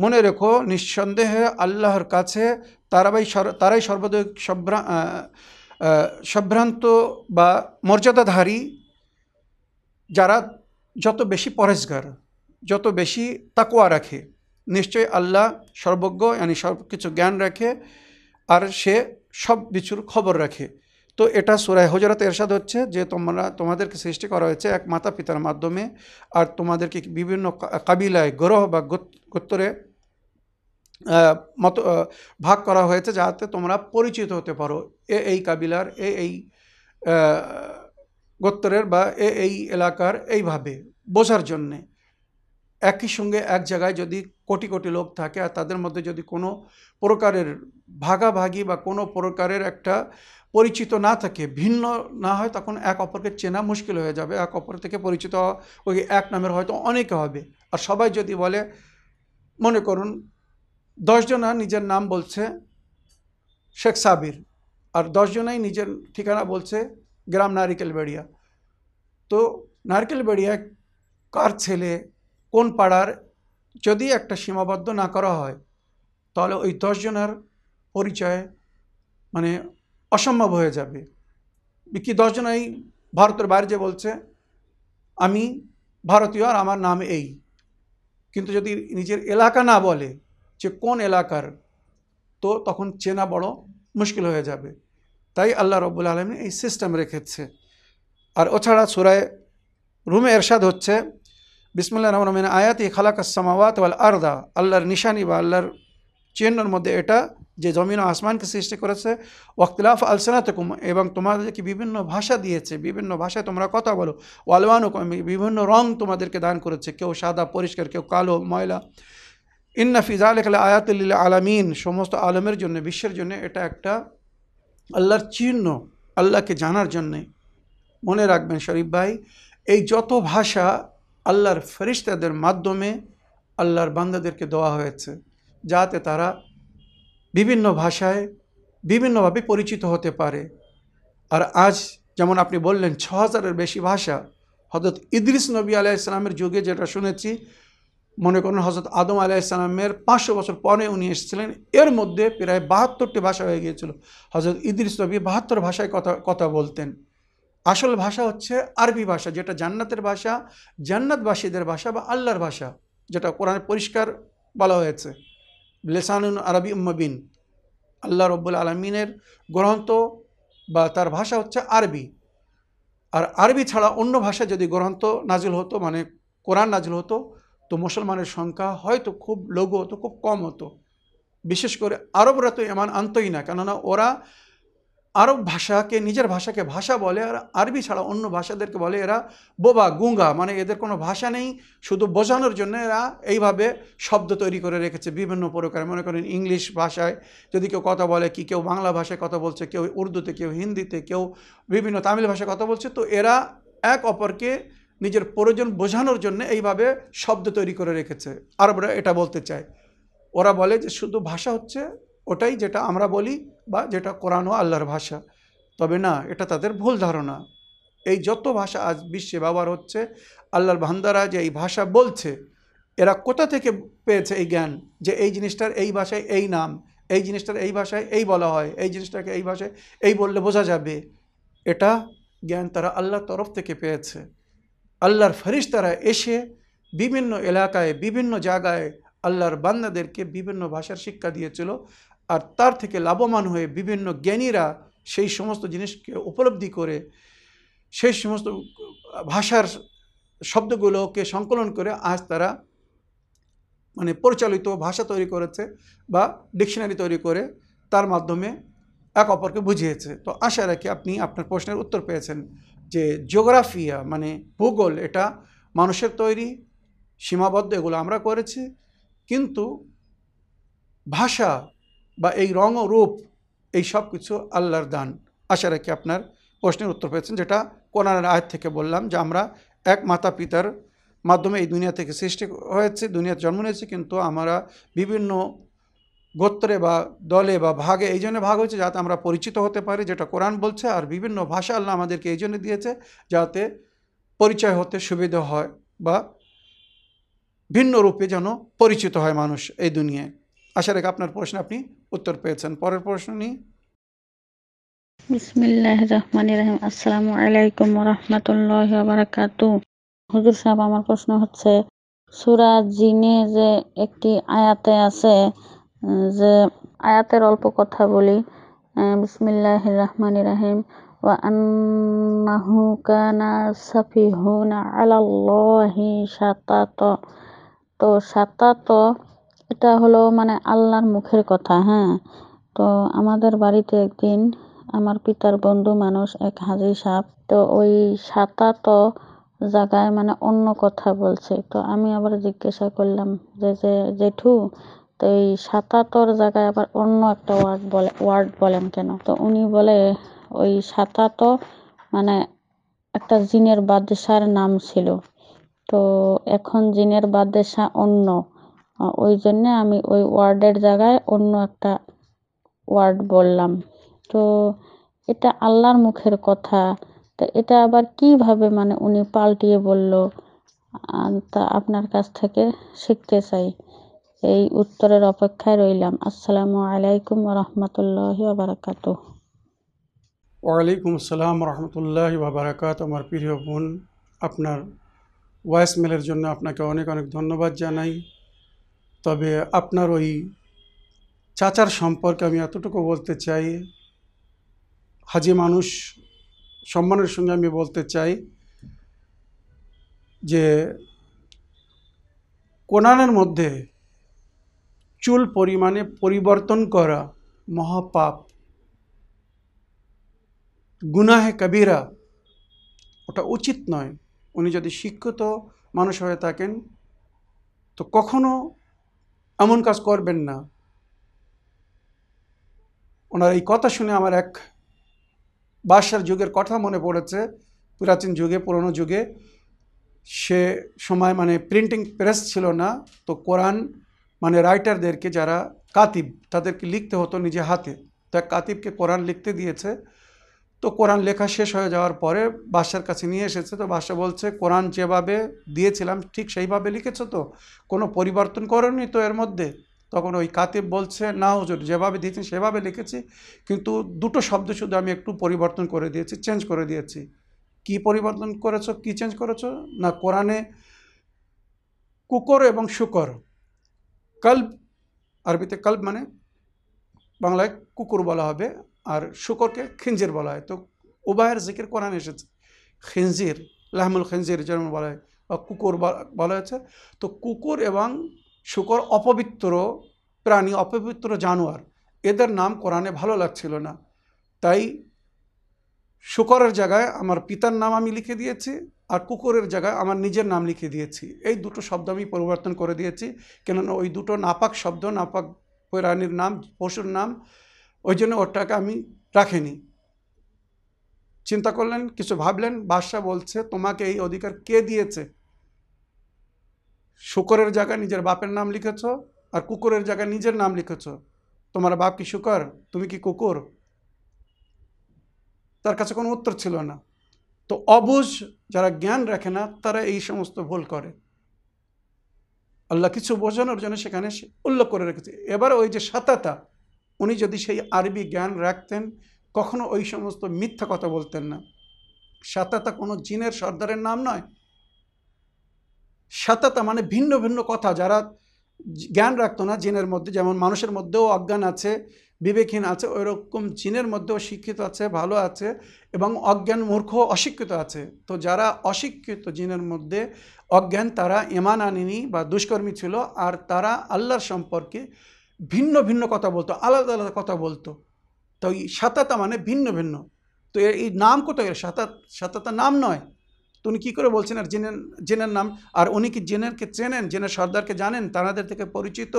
মনে রেখো, নিঃসন্দেহে আল্লাহর কাছে তারাবাই তারাই সর্বদা সভ্রা সভ্রান্ত বা মর্যাদাধারী, যারা যত বেশি পরেশগার, যত বেশি তাকুয়া রাখে, নিশ্চয়ই আল্লাহ সর্বজ্ঞ মানে সব কিছু জ্ঞান রাখে, আর সে সব কিছুর খবর রাখে। তো এটা সুরায় হজরত এরশাদ হচ্ছে যে তোমরা, তোমাদেরকে সৃষ্টি করা হয়েছে এক মাতা পিতার মাধ্যমে, আর তোমাদেরকে বিভিন্ন কাবিলায়, গ্রহ বা গোত্তরে মত ভাগ করা হয়েছে যাতে তোমরা পরিচিত হতে পারো। এ এই কাবিলার, এ এই গোত্তরের বা এ এই এলাকার এইভাবে বোঝার জন্যে একই সঙ্গে এক জায়গায় যদি কোটি কোটি লোক থাকে আর তাদের মধ্যে যদি কোনো প্রকারের ভাগাভাগি বা কোনো প্রকারের একটা পরিচিত না থাকে, ভিন্ন না হয়, তখন এক অপরকে চেনা মুশকিল হয়ে যাবে। এক অপর থেকে পরিচিত ওই এক নামের হয়তো অনেকে হবে। আর সবাই যদি বলে, মনে করুন দশজনা নিজের নাম বলছে শেখ সাবির, আর দশজনাই নিজের ঠিকানা বলছে গ্রাম নারিকেল বেড়িয়া তো নারকেলবেড়িয়া কার ছেলে, কোন পাড়ার, যদি একটা সীমাবদ্ধ না করা হয়, তাহলে ওই দশজনের পরিচয় মানে অসম্ভব হয়ে যাবে। কি দশজন এই ভারতের বাইরে যে বলছে, আমি ভারতীয় আর আমার নাম এই। কিন্তু যদি নিজের এলাকা না বলে যে কোন এলাকার, তো তখন চেনা বড় মুশকিল হয়ে যাবে। তাই আল্লাহ রব্বুল আলমী এই সিস্টেম রেখেছে। আর ওছাড়া সুরায় রুমে এরশাদ হচ্ছে বিসমুল্লাহ রহমান আয়াতি খালাক সামাওয়াত ওয়াল আরদা আল্লাহর নিশানি বা আল্লাহর চিহ্নর মধ্যে এটা যে জমিন ও আসমানকে সৃষ্টি করেছে, ওয়াক্তিলাফ আলসানাতকুম এবং তোমাদেরকে বিভিন্ন ভাষা দিয়েছে, বিভিন্ন ভাষায় তোমরা কথা বলো, ওয়ালওয়ানুকুম বিভিন্ন রং তোমাদেরকে দান করেছে, কেউ সাদা, পরিষ্কার, কেউ কালো, ময়লা। ইন্না ফিজা লেখালে আয়াতুল্লিল আলামিন। সমস্ত আলমের জন্য, বিশ্বের জন্য এটা একটা আল্লাহর চিহ্ন, আল্লাহকে জানার জন্যে। মনে রাখবেন শরীফ ভাই, এই যত ভাষা আল্লাহর ফেরিস্তাদের মাধ্যমে আল্লাহর বান্দাদেরকে দেওয়া হয়েছে, যাতে তারা বিভিন্ন ভাষায় বিভিন্নভাবে পরিচিত হতে পারে। আর আজ যেমন আপনি বললেন, ছ হাজারের বেশি ভাষা হজরত ইদ্রিস নবী আলাইসালামের যুগে যেটা শুনেছি মনে করেন হজরত আদম আলাইসালামের পাঁচশো বছর পরে উনি এসেছিলেন, এর মধ্যে প্রায় বাহাত্তরটি ভাষা হয়ে গিয়েছিল। হজরত ইদ্রিস নবী বাহাত্তর ভাষায় কথা কথা বলতেন। আসল ভাষা হচ্ছে আরবি ভাষা, যেটা জান্নাতের ভাষা, জান্নাতবাসীদের ভাষা বা আল্লাহর ভাষা, যেটা কোরআনে পরিষ্কার বলা হয়েছে। লেসানুন আরবি উম্মবিন, আল্লাহ রব্বুল আলমিনের গ্রন্থ বা তার ভাষা হচ্ছে আরবি। আর আরবি ছাড়া অন্য ভাষায় যদি গ্রন্থ নাজিল হতো মানে কোরআন নাজিল হতো তো মুসলমানের সংখ্যা হয়তো খুব লঘু হতো, খুব কম হতো। বিশেষ করে আরবরা তো এমন আনতই না, কেননা ওরা আরব ভাষাকে, নিজের ভাষাকে ভাষা বলে, আর আরবি ছাড়া অন্য ভাষাদেরকে বলে এরা বোবা, গুঙ্গা মানে এদের কোনো ভাষা নেই, শুধু বোঝানোর জন্য এরা এইভাবে শব্দ তৈরি করে রেখেছে বিভিন্ন প্রকারে। মনে করেন ইংলিশ ভাষায় যদি কেউ কথা বলে কি কেউ বাংলা ভাষায় কথা বলছে, কেউ উর্দুতে, কেউ হিন্দিতে, কেউ বিভিন্ন তামিল ভাষায় কথা বলছে, তো এরা এক অপরকে নিজের প্রয়োজন বোঝানোর জন্য এইভাবে শব্দ তৈরি করে রেখেছে। আরবরা এটা বলতে চায়। ওরা বলে যে শুধু ভাষা হচ্ছে ওটাই যেটা আমরা বলি বা যেটা কোরআন ও আল্লাহর ভাষা। তবে না, এটা তাদের ভুল ধারণা। এই যত ভাষা আজ বিশ্বে ব্যবহার হচ্ছে, আল্লাহর ভান্দারা যে এই ভাষা বলছে, এরা কোথা থেকে পেয়েছে এই জ্ঞান? যে এই জিনিসটার এই ভাষায় এই নাম, এই জিনিসটার এই ভাষায় এই বলা হয়, এই জিনিসটাকে এই ভাষায় এই বললে বোঝা যাবে। এটা জ্ঞান তারা আল্লাহর তরফ থেকে পেয়েছে। আল্লাহর ফেরিস্তারা এসে বিভিন্ন এলাকায়, বিভিন্ন জায়গায় আল্লাহর বান্দাদেরকে বিভিন্ন ভাষার শিক্ষা দিয়েছিল আর তার থেকে লাভবান হয়ে বিভিন্ন জ্ঞানীরা সেই সমস্ত জিনিসকে উপলব্ধি করে সেই সমস্ত ভাষার শব্দগুলোকে সংকলন করে আজ তারা মানে পরিচালিত ভাষা তৈরি করেছে বা ডিকশনারি তৈরি করে তার মাধ্যমে এক অপরকে বুঝিয়েছে। তো আশা রাখি আপনি আপনার প্রশ্নের উত্তর পেয়েছেন। যে জিওগ্রাফিয়া মানে ভূগোল, এটা মানুষের তৈরি, সীমাবদ্ধ, এগুলো আমরা করেছি। কিন্তু ভাষা বা এই রং ও রূপ, এই সব কিছু আল্লাহর দান। আশা রাখি আপনার প্রশ্নের উত্তর পেয়েছেন, যেটা কোরআনের আয়াত থেকে বললাম যে আমরা এক মাতা পিতার মাধ্যমে এই দুনিয়া থেকে সৃষ্টি হয়েছে দুনিয়াতে জন্ম নিয়েছি, কিন্তু আমরা বিভিন্ন গোত্রে বা দলে বা ভাগে, এই জন্য ভাগ হয়েছে যাতে আমরা পরিচিত হতে পারি, যেটা কোরআন বলছে, আর বিভিন্ন ভাষা আল্লাহ আমাদেরকে এই জন্য দিয়েছে যাতে পরিচয় হতে সুবিধা হয় বা ভিন্ন রূপে যেন পরিচিত হয় মানুষ এই দুনিয়ায়। আশা রেখে আপনার প্রশ্ন আপনি উত্তর পেয়েছেন। পরের প্রশ্ন নিই। বিসমিল্লাহ রহমান রহিম। আসসালামু আলাইকুম রহমতুল্লাহ বারাকাতু হুজুর সাহেব, আমার প্রশ্ন হচ্ছে, সুরা জিনে যে একটি আয়াতে আছে যে আয়াতের অল্প কথা বলি বিসমিল্লাহ রহমান রহিম তো সাতাত এটা হলো মানে আল্লাহর মুখের কথা হ্যাঁ? তো আমাদের বাড়িতে একদিন আমার পিতার বন্ধু মানুষ, এক হাজি সাপ তো ওই সাতাত জায়গায় মানে অন্য কথা বলছে। তো আমি আবার জিজ্ঞাসা করলাম যে যে, জেঠু তো এই সাতাতর জায়গায় আবার অন্য একটা ওয়ার্ড বলে ওয়ার্ড বলেন কেন? তো উনি বলে, ওই সাতাত মানে একটা জিনের বাদশার নাম ছিল। তো এখন জিনের বাদশা অন্য। ওই জন্যে আমি ওই ওয়ার্ডের জায়গায় অন্য একটা ওয়ার্ড বললাম। তো এটা আল্লাহর মুখের কথা। তো এটা আবার কীভাবে মানে উনি পাল্টিয়ে বলল? তা আপনার কাছ থেকে শিখতে চাই। এই উত্তরের অপেক্ষায় রইলাম। আসসালামু আলাইকুম রহমতুল্লাহি বারাকাতুহ। ওয়ালাইকুম আসসালাম রহমতুল্লাহ বারাকাত আমার প্রিয় বোন, আপনার ভয়েস মেলের জন্য আপনাকে অনেক অনেক ধন্যবাদ জানাই। তবে আপনার ওই চাচার সম্পর্কে আমি এতটুকু বলতে চাই, হাজি মানুষ সম্মানের সঙ্গে আমি বলতে চাই যে কোরআনের মধ্যে চুল পরিমাণে পরিবর্তন করা। মহাপাপ। গুনাহে কবিরা। ওটা উচিত নয়। উনি যদি শিক্ষিত মানুষ হয়ে থাকেন, তো কখনো এমন কাজ করবেন না। ওনার এই কথা শুনে আমার এক বাদশার যুগের কথা মনে পড়েছে। প্রাচীন যুগে, পুরনো যুগে। সে সময় মানে প্রিন্টিং প্রেস ছিল না, তো কোরআন মানে রাইটারদেরকে যারা কাতিব, তাদেরকে লিখতে হতো নিজে হাতে। তো এক কাতিবকে কোরআন লিখতে দিয়েছে। তো কোরআন লেখা শেষ হয়ে যাওয়ার পরে বাদশার কাছে নিয়ে এসেছে। তো বাদশা বলছে, কোরআন যেভাবে দিয়েছিলাম, ঠিক সেইভাবে লিখেছো তো? কোনো পরিবর্তন করেনি তো এর মধ্যে? তখন ওই কাতিব বলছে, না হুজুর, যেভাবে দিয়েছেন সেভাবে লিখেছি, কিন্তু দুটো শব্দ শুধু আমি একটু পরিবর্তন করে দিয়েছি, চেঞ্জ করে দিয়েছি। কি পরিবর্তন করেছ? কি চেঞ্জ করেছ? না কোরআনে কুকর এবং শুকর? কল্ব আরবিতে কল্ব মানে বাংলায় কুকুর বলা হবে আর শুকরকে খিঞ্জির বলা হয়। তো উবাহের জিকির কোরআন এসেছে। খিঞ্জির, লাহমুল খিঞ্জির যেমন বলা হয় বা কুকুর বলা হয়েছে। তো কুকুর এবং শুকর অপবিত্র প্রাণী, অপবিত্র জানোয়ার, এদের নাম কোরআনে ভালো লাগছিল না। তাই শুকরের জায়গায় আমার পিতার নাম আমি লিখে দিয়েছি। আর কুকুরের জায়গায় আমার নিজের নাম লিখে দিয়েছি। এই দুটো শব্দ আমি পরিবর্তন করে দিয়েছি। কেননা ওই দুটো নাপাক শব্দ, নাপাক প্রাণীর নাম, পশুর নাম, ওই জন্য ওটাকে আমি রাখিনি। চিন্তা করলেন, কিছু ভাবলেন বাদশাহ বলছে, তোমাকে এই অধিকার কে দিয়েছে? শুকরের জায়গায় নিজের বাপের নাম লিখেছ আর কুকুরের জায়গায় নিজের নাম লিখেছ। তোমার বাপ কি শুকর? তুমি কি কুকুর? তার কাছে কোনো উত্তর ছিল না। তো অবুঝ যারা জ্ঞান রাখে না, তারা এই সমস্ত ভুল করে। আল্লাহ কিছু বোঝানোর জন্য সেখানে উল্লেখ করে রেখেছে। এবার ওই যে সাতাতা, উনি যদি সেই আরবি জ্ঞান রাখতেন, কখনো ওই সমস্ত মিথ্যা কথা বলতেন না। সাতাতা কোনো জিনের সর্দারের নাম নয়। সাতাতা মানে ভিন্ন ভিন্ন কথা। যারা জ্ঞান রাখতো না জিনের মধ্যে, যেমন মানুষের মধ্যেও অজ্ঞান আছে বিবেকহীন আছে ওই রকম জিনের মধ্যেও শিক্ষিত আছে, ভালো আছে এবং অজ্ঞান মূর্খ অশিক্ষিত আছে। তো যারা অশিক্ষিত জিনের মধ্যে অজ্ঞান, তারা ইমান আনিনি বা দুষ্কর্মী ছিল আর তারা আল্লাহর সম্পর্কে ভিন্ন ভিন্ন কথা বলতো, আলাদা আলাদা কথা বলতো। তো এই সাতাতা মানে ভিন্ন ভিন্ন। তো এর এই নাম কোথায় সাতাত, সাতাতা নাম নয়। তো উনি কী করে বলছেন আর জেনের জেনের নাম? আর উনি কি জেনেরকে চেনেন? জেনের সর্দারকে জানেন? তানাদের থেকে পরিচিত?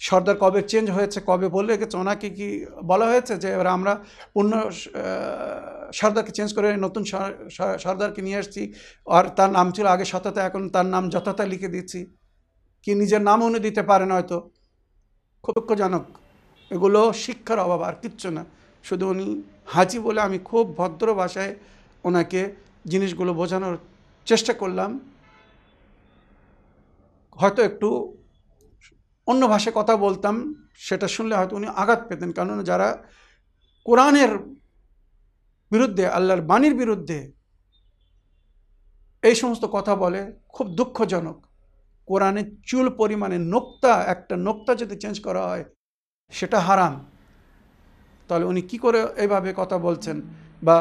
সর্দার কবে চেঞ্জ হয়েছে কবে বলে গেছে ওনাকে কি বলা হয়েছে যে এবার আমরা আহ, সর্দারকে চেঞ্জ করে নতুন সর- সর- সর্দারকে নিয়ে এসেছি আর তার নাম ছিল আগে শততা এখন তার নাম যথাতা লিখে দিচ্ছি। কি নিজের নাম উনি দিতে পারেন হয়তো। খুব দুঃখজনক। এগুলো শিক্ষার অভাব আর কিচ্ছু না। শুধু উনি হাজি বলে আমি খুব ভদ্র ভাষায় ওনাকে জিনিসগুলো বোঝানোর চেষ্টা করলাম। হয়তো একটু অন্য ভাষায় কথা বলতাম, সেটা শুনলে হয়তো উনি আঘাত পেতেন। কারণ যারা কোরআনের বিরুদ্ধে, আল্লাহর বাণীর বিরুদ্ধে এই সমস্ত কথা বলে, খুব দুঃখজনক। কোরআনে চুল পরিমাণে নোক্তা, একটা নোক্তা যদি চেঞ্জ করা হয়, সেটা হারাম। তাহলে উনি কি করে এইভাবে কথা বলছেন? বা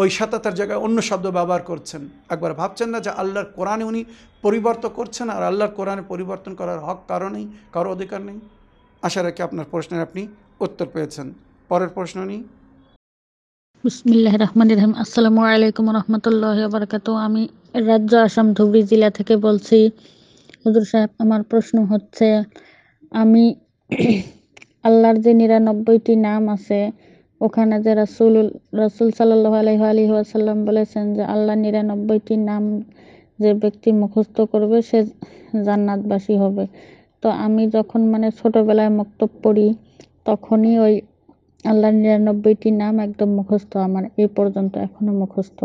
ওই সাতাতার জায়গায় অন্য শব্দ ব্যবহার করছেন। একবার ভাবছেন না যে আল্লাহর কোরআনে উনি পরিবর্তন করছেন আর আল্লাহর কোরআনে পরিবর্তন করার হক কারণেই কারও অধিকার নেই? আশা রাখি আপনার প্রশ্নের আপনি উত্তর পেয়েছেন। পরের প্রশ্ন নিই। বিসমিল্লাহ রহমান রহিম। আসসালামু আলাইকুম রহমতুল্লাহ বারকাত আমি রাজ্য আসাম ধুবড়ি জেলা থেকে বলছি, হুজুর সাহেব, আমার প্রশ্ন হচ্ছে, আমি আল্লাহর যে নিরানব্বইটি নাম আছে ওখানে যে রাসুল রাসুল সাল্লাহ আলহি আলহি আসাল্লাম বলেছেন যে আল্লাহ নিরানব্বইটি নাম যে ব্যক্তি মুখস্থ করবে, সে জান্নাতবাসী হবে। তো আমি যখন মানে ছোটবেলায় মক্তব পড়ি, তখনই ওই আল্লাহর নিরানব্বইটি নাম একদম মুখস্থ, আমার এই পর্যন্ত এখনও মুখস্থ।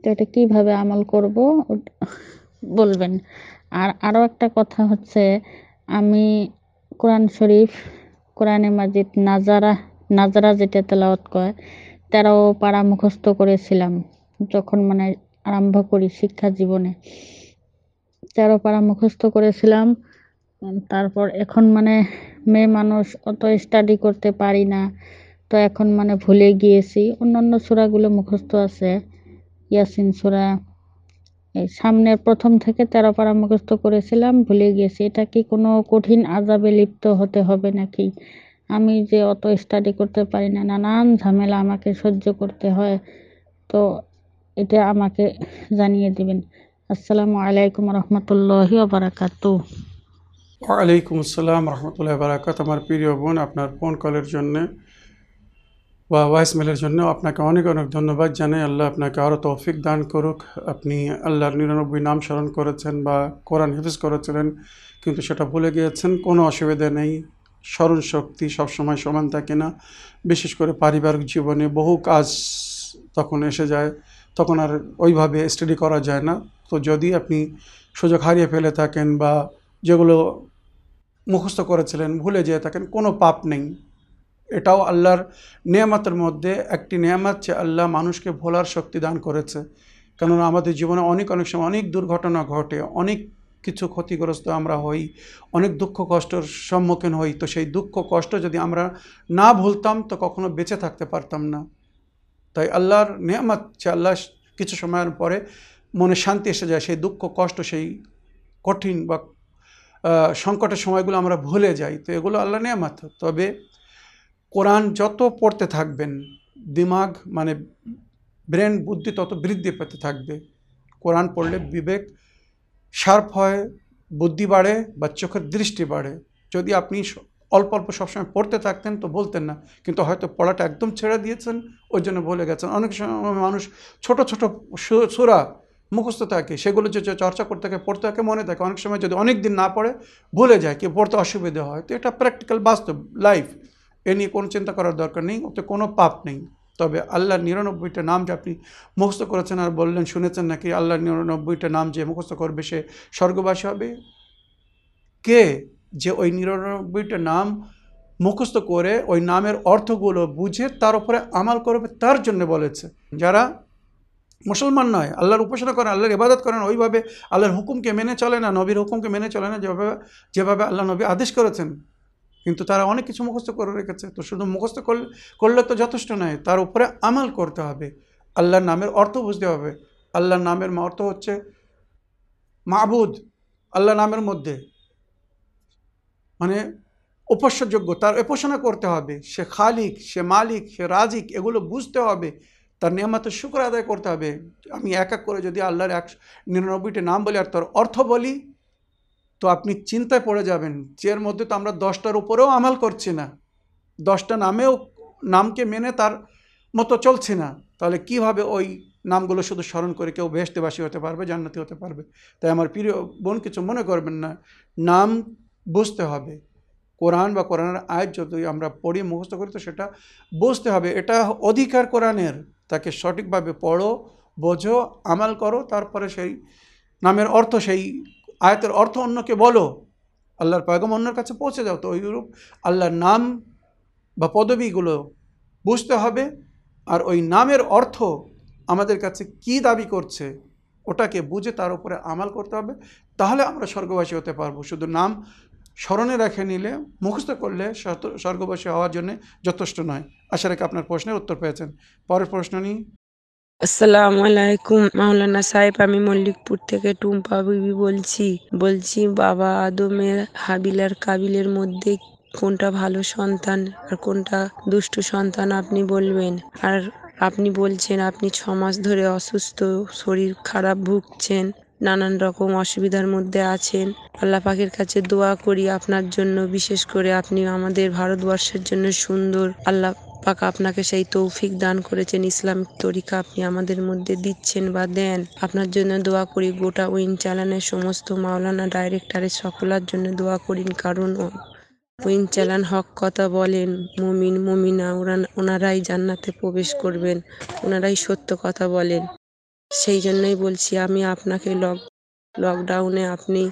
তো এটা কীভাবে আমল করব বলবেন? আর আরও একটা কথা হচ্ছে, আমি কোরআন শরীফ, কোরআনে মাজিদ নাজারা নাজারা যেটা তেলাওয়াত করে তেরো পারা মুখস্থ করেছিলাম যখন মানে আরম্ভ করি শিক্ষা জীবনে। তেরো পারা মুখস্থ করেছিলাম, তারপর এখন মানে মেয়ে মানুষ অত স্টাডি করতে পারি না, তো এখন মানে ভুলে গিয়েছি। অন্যান্য সূরাগুলো মুখস্থ আছে, ইয়াসিন সূরা। এই সামনের প্রথম থেকে তেরো পারা মুখস্থ করেছিলাম, ভুলে গিয়েছি। এটা কি কোনো কঠিন আজাবে লিপ্ত হতে হবে নাকি? আমি যে অত স্টাডি করতে পারি না, নানান ঝামেলা আমাকে সহ্য করতে হয়। তো এটা আমাকে জানিয়ে দিবেন। আসসালামু আলাইকুম রহমতুল্লাহি বারাকাতু। ওয়ালাইকুম আসসালাম রহমতুল্লাহ বারাকাত। আমার প্রিয় বোন, আপনার ফোন কলের জন্য বা ভয়েস মেলের জন্য আপনাকে অনেক অনেক ধন্যবাদ জানাই। আল্লাহ আপনাকে আরও তৌফিক দান করুক। আপনি আল্লাহর নিরানব্বই নাম স্মরণ করেছেন বা কোরআন হিফিজ করেছিলেন, কিন্তু সেটা ভুলে গিয়েছেন, কোনো অসুবিধা নেই। স্মরণ শক্তি সবসময় সমান থাকে না। বিশেষ করে পারিবারিক জীবনে বহু কাজ তখন এসে যায়, তখন আর ওইভাবে স্টাডি করা যায় না। তো যদি আপনি সুযোগ হারিয়ে ফেলে থাকেন বা যেগুলো মুখস্থ করেছিলেন ভুলে যেয়ে থাকেন, কোনো পাপ নেই। এটাও আল্লাহর নেয়ামতের মধ্যে একটি নেয়ামত যে আল্লাহ মানুষকে ভোলার শক্তি দান করেছে। কেননা আমাদের জীবনে অনেক অনেক সময় অনেক দুর্ঘটনা ঘটে, অনেক কিছু ক্ষতিগ্রস্ত আমরা হই, অনেক দুঃখ কষ্টর সম্মুখীন হই, তো সেই দুঃখ কষ্ট যদি আমরা না ভুলতাম, তো কখনো বেঁচে থাকতে পারতাম না। তাই আল্লাহর নেয়ামত, যে আল্লাহ কিছু সময়ের পরে মনে শান্তি এসে যায়, সেই দুঃখ কষ্ট, সেই কঠিন বা সংকটের সময়গুলো আমরা ভুলে যাই, তো এগুলো আল্লাহ নেয়ামত। তবে কোরআন যত পড়তে থাকবেন, দিমাগ মানে ব্রেন বুদ্ধি তত বৃদ্ধি পেতে থাকবে। কোরআন পড়লে বিবেক শার্প হয়, বুদ্ধি বাড়ে বা চোখের দৃষ্টি বাড়ে। যদি আপনি অল্প অল্প সবসময় পড়তে থাকতেন তো বলতেন না, কিন্তু হয়তো পড়াটা একদম ছেড়ে দিয়েছেন, ওই জন্য বলে গেছেন। অনেক সময় মানুষ ছোট ছোট সূরা মুখস্থ থাকে, সেগুলো যে চর্চা করতে থাকে, পড়তে থাকে, মনে থাকে। অনেক সময় যদি অনেক দিন না পড়ে, ভুলে যায় কি পড়তে অসুবিধা হয়। তো এটা প্র্যাকটিক্যাল বাস্তব লাইফ এ নিয়ে কোনো চিন্তা করার দরকার নেই, ওতে কোনো পাপ নেই। তবে আল্লাহর নিরানব্বইটা নাম যে আপনি মুখস্থ করেছেন আর বললেন, শুনেছেন নাকি আল্লাহর নিরানব্বইটা নাম যে মুখস্থ করবে সে স্বর্গবাসী হবে? কে যে ওই নিরানব্বইটা নাম মুখস্থ করে ওই নামের অর্থগুলো বুঝে তার উপরে আমাল করবে তার জন্য বলেছে? যারা মুসলমান নয়, আল্লাহর উপাসনা করেন, আল্লাহর ইবাদত করেন, ওইভাবে আল্লাহর হুকুমকে মেনে চলে না, নবীর হুকুমকে মেনে চলে না, যেভাবে যেভাবে আল্লাহ নবী আদেশ করেছেন। কিন্তু তারা অনেক কিছু মুখস্থ করে রেখেছে। তো শুধু মুখস্থ করলে তো যথেষ্ট নয়, তার উপরে আমাল করতে হবে। আল্লাহর নামের অর্থ বুঝতে হবে। আল্লাহর নামের অর্থ হচ্ছে মাবুদ। আল্লাহ নামের মধ্যে। মানে উপাস্যযোগ্য, তার উপাসনা করতে হবে। সে খালিক, সে মালিক, সে রাজিক, এগুলো বুঝতে হবে। তার নিয়ামতের শুক্র আদায় করতে হবে। আমি এক এক করে যদি আল্লাহর এক নিরানব্বইটি নাম বলি আর তার অর্থ বলি তো আপনি চিন্তায় পড়ে যাবেন এর মধ্যে তো আমরা দশটার উপরেও আমাল করছি না। দশটা নামেও, নামকে মেনে তার মতো চলছি না। তাহলে কীভাবে ওই নামগুলো শুধু স্মরণ করে কেউ বেহেশতেবাসী হতে পারবে, জান্নাতি হতে পারবে? তাই আমার প্রিয় বোন কিছু মনে করবেন না। নাম বুঝতে হবে। কোরআন বা কোরআনের আয়াত যদি আমরা পড়ি, মুখস্থ করি, তো সেটা বুঝতে হবে। এটা অধিকার কোরআনের। তাকে সঠিকভাবে পড়ো, বোঝো, আমাল করো, তারপরে সেই নামের অর্থ সেই আয়াতের অর্থ অন্যকে বলো, আল্লাহর পায়গম অন্যের কাছে পৌঁছে যাও। তো ওইরূপ আল্লাহর নাম বা পদবীগুলো বুঝতে হবে। আর ওই নামের অর্থ আমাদের কাছে কি দাবি করছে, ওটাকে বুঝে তার উপরে আমাল করতে হবে। তাহলে আমরা স্বর্গবাসী হতে পারব। শুধু নাম স্মরণে রেখে নিলে, মুখস্থ করলে স্বর্গবাসী হওয়ার জন্য যথেষ্ট নয়। আশা রেখে আপনার প্রশ্নের উত্তর পেয়েছেন। পরের প্রশ্ন নিই। আসসালামু আলাইকুম, মাওলানা সাহেব, আমি মল্লিকপুর থেকে টুম্পা বিবি বলছি। বলছি, বাবা আদমের হাবিল আর কাবিলের মধ্যে কোনটা ভালো সন্তান আর কোনটা দুষ্টু সন্তান আপনি বলবেন? আর আপনি বলছেন, আপনি ছ মাস ধরে অসুস্থ, শরীর খারাপ ভুগছেন, নানান রকম অসুবিধার মধ্যে আছেন। আল্লাহ পাকের কাছে দোয়া করি, আপনার জন্য বিশেষ করে আপনি আমাদের ভারতবর্ষের জন্য সুন্দর, আল্লাহ পাক আপনাকে সেই তৌফিক দান করেছেন ইসলামিক তরিকা আপনি আমাদের মধ্যে দিচ্ছেন বা দেন। আপনার জন্য দোয়া করি, গোটা উইন চালানের সমস্ত মাওলানা ডাইরেক্টরের সকলার জন্য দোয়া করি কারণ উইন চালান হক কথা বলেন, মুমিন, মুমিনা, ওরা, ওনারাই জান্নাতে প্রবেশ করবেন, ওনারাই সত্য কথা বলেন। সেই জন্যই বলছি, আমি আপনাকে লক লকডাউনে আপনি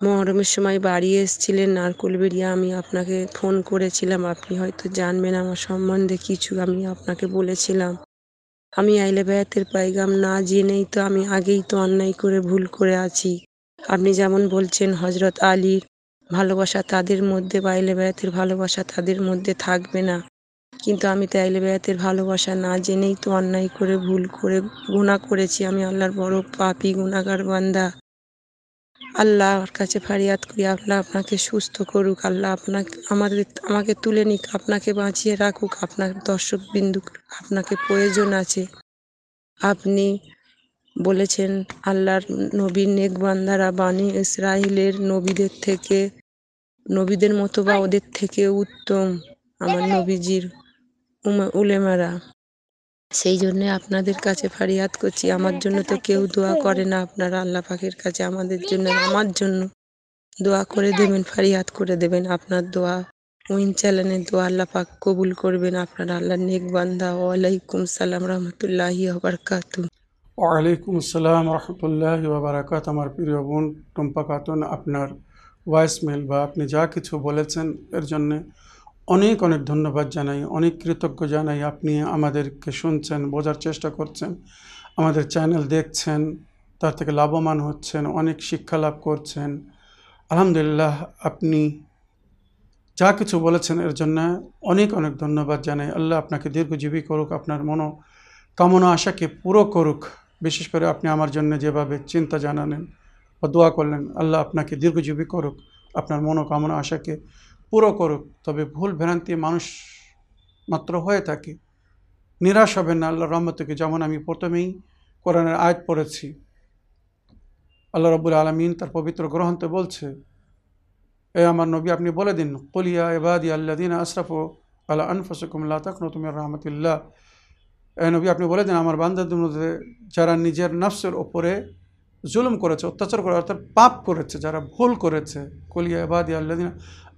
মহরমের সময় বাড়ি এসেছিলেন নারকোল বেরিয়ে আমি আপনাকে ফোন করেছিলাম, আপনি হয়তো জানবেন আমার সম্বন্ধে কিছু আমি আপনাকে বলেছিলাম। আমি আইলে বেয়াতের পাইগাম না জেনেই তো আমি আগেই তো অন্যায় করে ভুল করে আছি। আপনি যেমন বলছেন হজরত আলীর ভালোবাসা তাদের মধ্যে বা আইলে বেয়াতের ভালোবাসা তাদের মধ্যে থাকবে না। কিন্তু আমি তো আইলে বেয়াতের ভালোবাসা না জেনেই তো অন্যায় করে ভুল করে গুণা করেছি। আমি আল্লাহর বড় পাপি গুণাগার বান্দা। আল্লাহর কাছে ফারিয়াদ করি, আল্লাহ আপনাকে সুস্থ করুক, আল্লাহ আপনাকে, আমাদের, আমাকে তুলে নিক, আপনাকে বাঁচিয়ে রাখুক, আপনার দর্শক বিন্দু, আপনাকে প্রয়োজন আছে। আপনি বলেছেন, আল্লাহর নবীর নেক বান্দারা বাণী ইসরায়েলের নবীদের থেকে, নবীদের মতো বা ওদের থেকে উত্তম আমার নবীজির উলেমারা। সেই জন্য আপনাদের কাছে ফারিয়াদ করছি। আমার জন্য তো কেউ দোয়া করে না আপনারা আল্লাহ পাকের কাছে আমাদের জন্য, আমার জন্য দোয়া করে দেবেন, ফারিয়াদ করে দেবেন। আপনার দোয়া, উইন চ্যানেলের দোয়া আল্লাহ পাক কবুল করবেন। আপনারা আল্লাহ নেক বান্দা। ওয়ালাইকুম সালাম রহমতুল্লাহি বারকাতু ওয়ালাইকুম আসসালাম রহমতুল্লাহ বারাকাত আমার প্রিয় বোন টুম্পা খাতুন, আপনার ভয়েসমেল বা আপনি যা কিছু বলেছেন এর জন্য অনেক অনেক ধন্যবাদ জানাই, অনেক কৃতজ্ঞ জানাই আপনি আমাদেরকে শুনছেন, বোঝার চেষ্টা করছেন, আমাদের চ্যানেল দেখছেন, তার থেকে লাভবান হচ্ছেন, অনেক শিক্ষা লাভ করছেন। আলহামদুলিল্লাহ আপনি যা কিছু বলেছেন এর জন্য অনেক অনেক ধন্যবাদ জানাই। আল্লাহ আপনাকে দীর্ঘজীবী করুক, আপনার মনো কামনা আশাকে পুরো করুক। বিশেষ করে আপনি আমার জন্য যেভাবে চিন্তা জানালেন বা দোয়া করলেন, আল্লাহ আপনাকে দীর্ঘজীবী করুক, আপনার মনোকামনা আশাকে পুরো করুক, তবে ভুল ভ্রান্তি মানুষ মাত্র হয়ে থাকে। নিরাশ হবেন না আল্লাহ রহমত থেকে। যেমন আমি প্রথমেই কোরআনের আয়াত পড়েছি। আল্লাহ রব্বুল আলমিন তার পবিত্র গ্রন্থে বলছে, এ আমার নবী, আপনি বলে দিন কলিয়া এবাদি আল্লাদিন আশরাফ আল্লাহ আনফসকুম লা তাকনু তুমি রহমতুল্লাহ। এ নবী, আপনি বলে দিন, আমার বান্দাদের মধ্যে যারা নিজের নফসের ওপরে জুলুম করেছে, অত্যাচার করে, অর্থাৎ পাপ করেছে, যারা ভুল করেছে কলিয়া এবাদি আল্লাদিন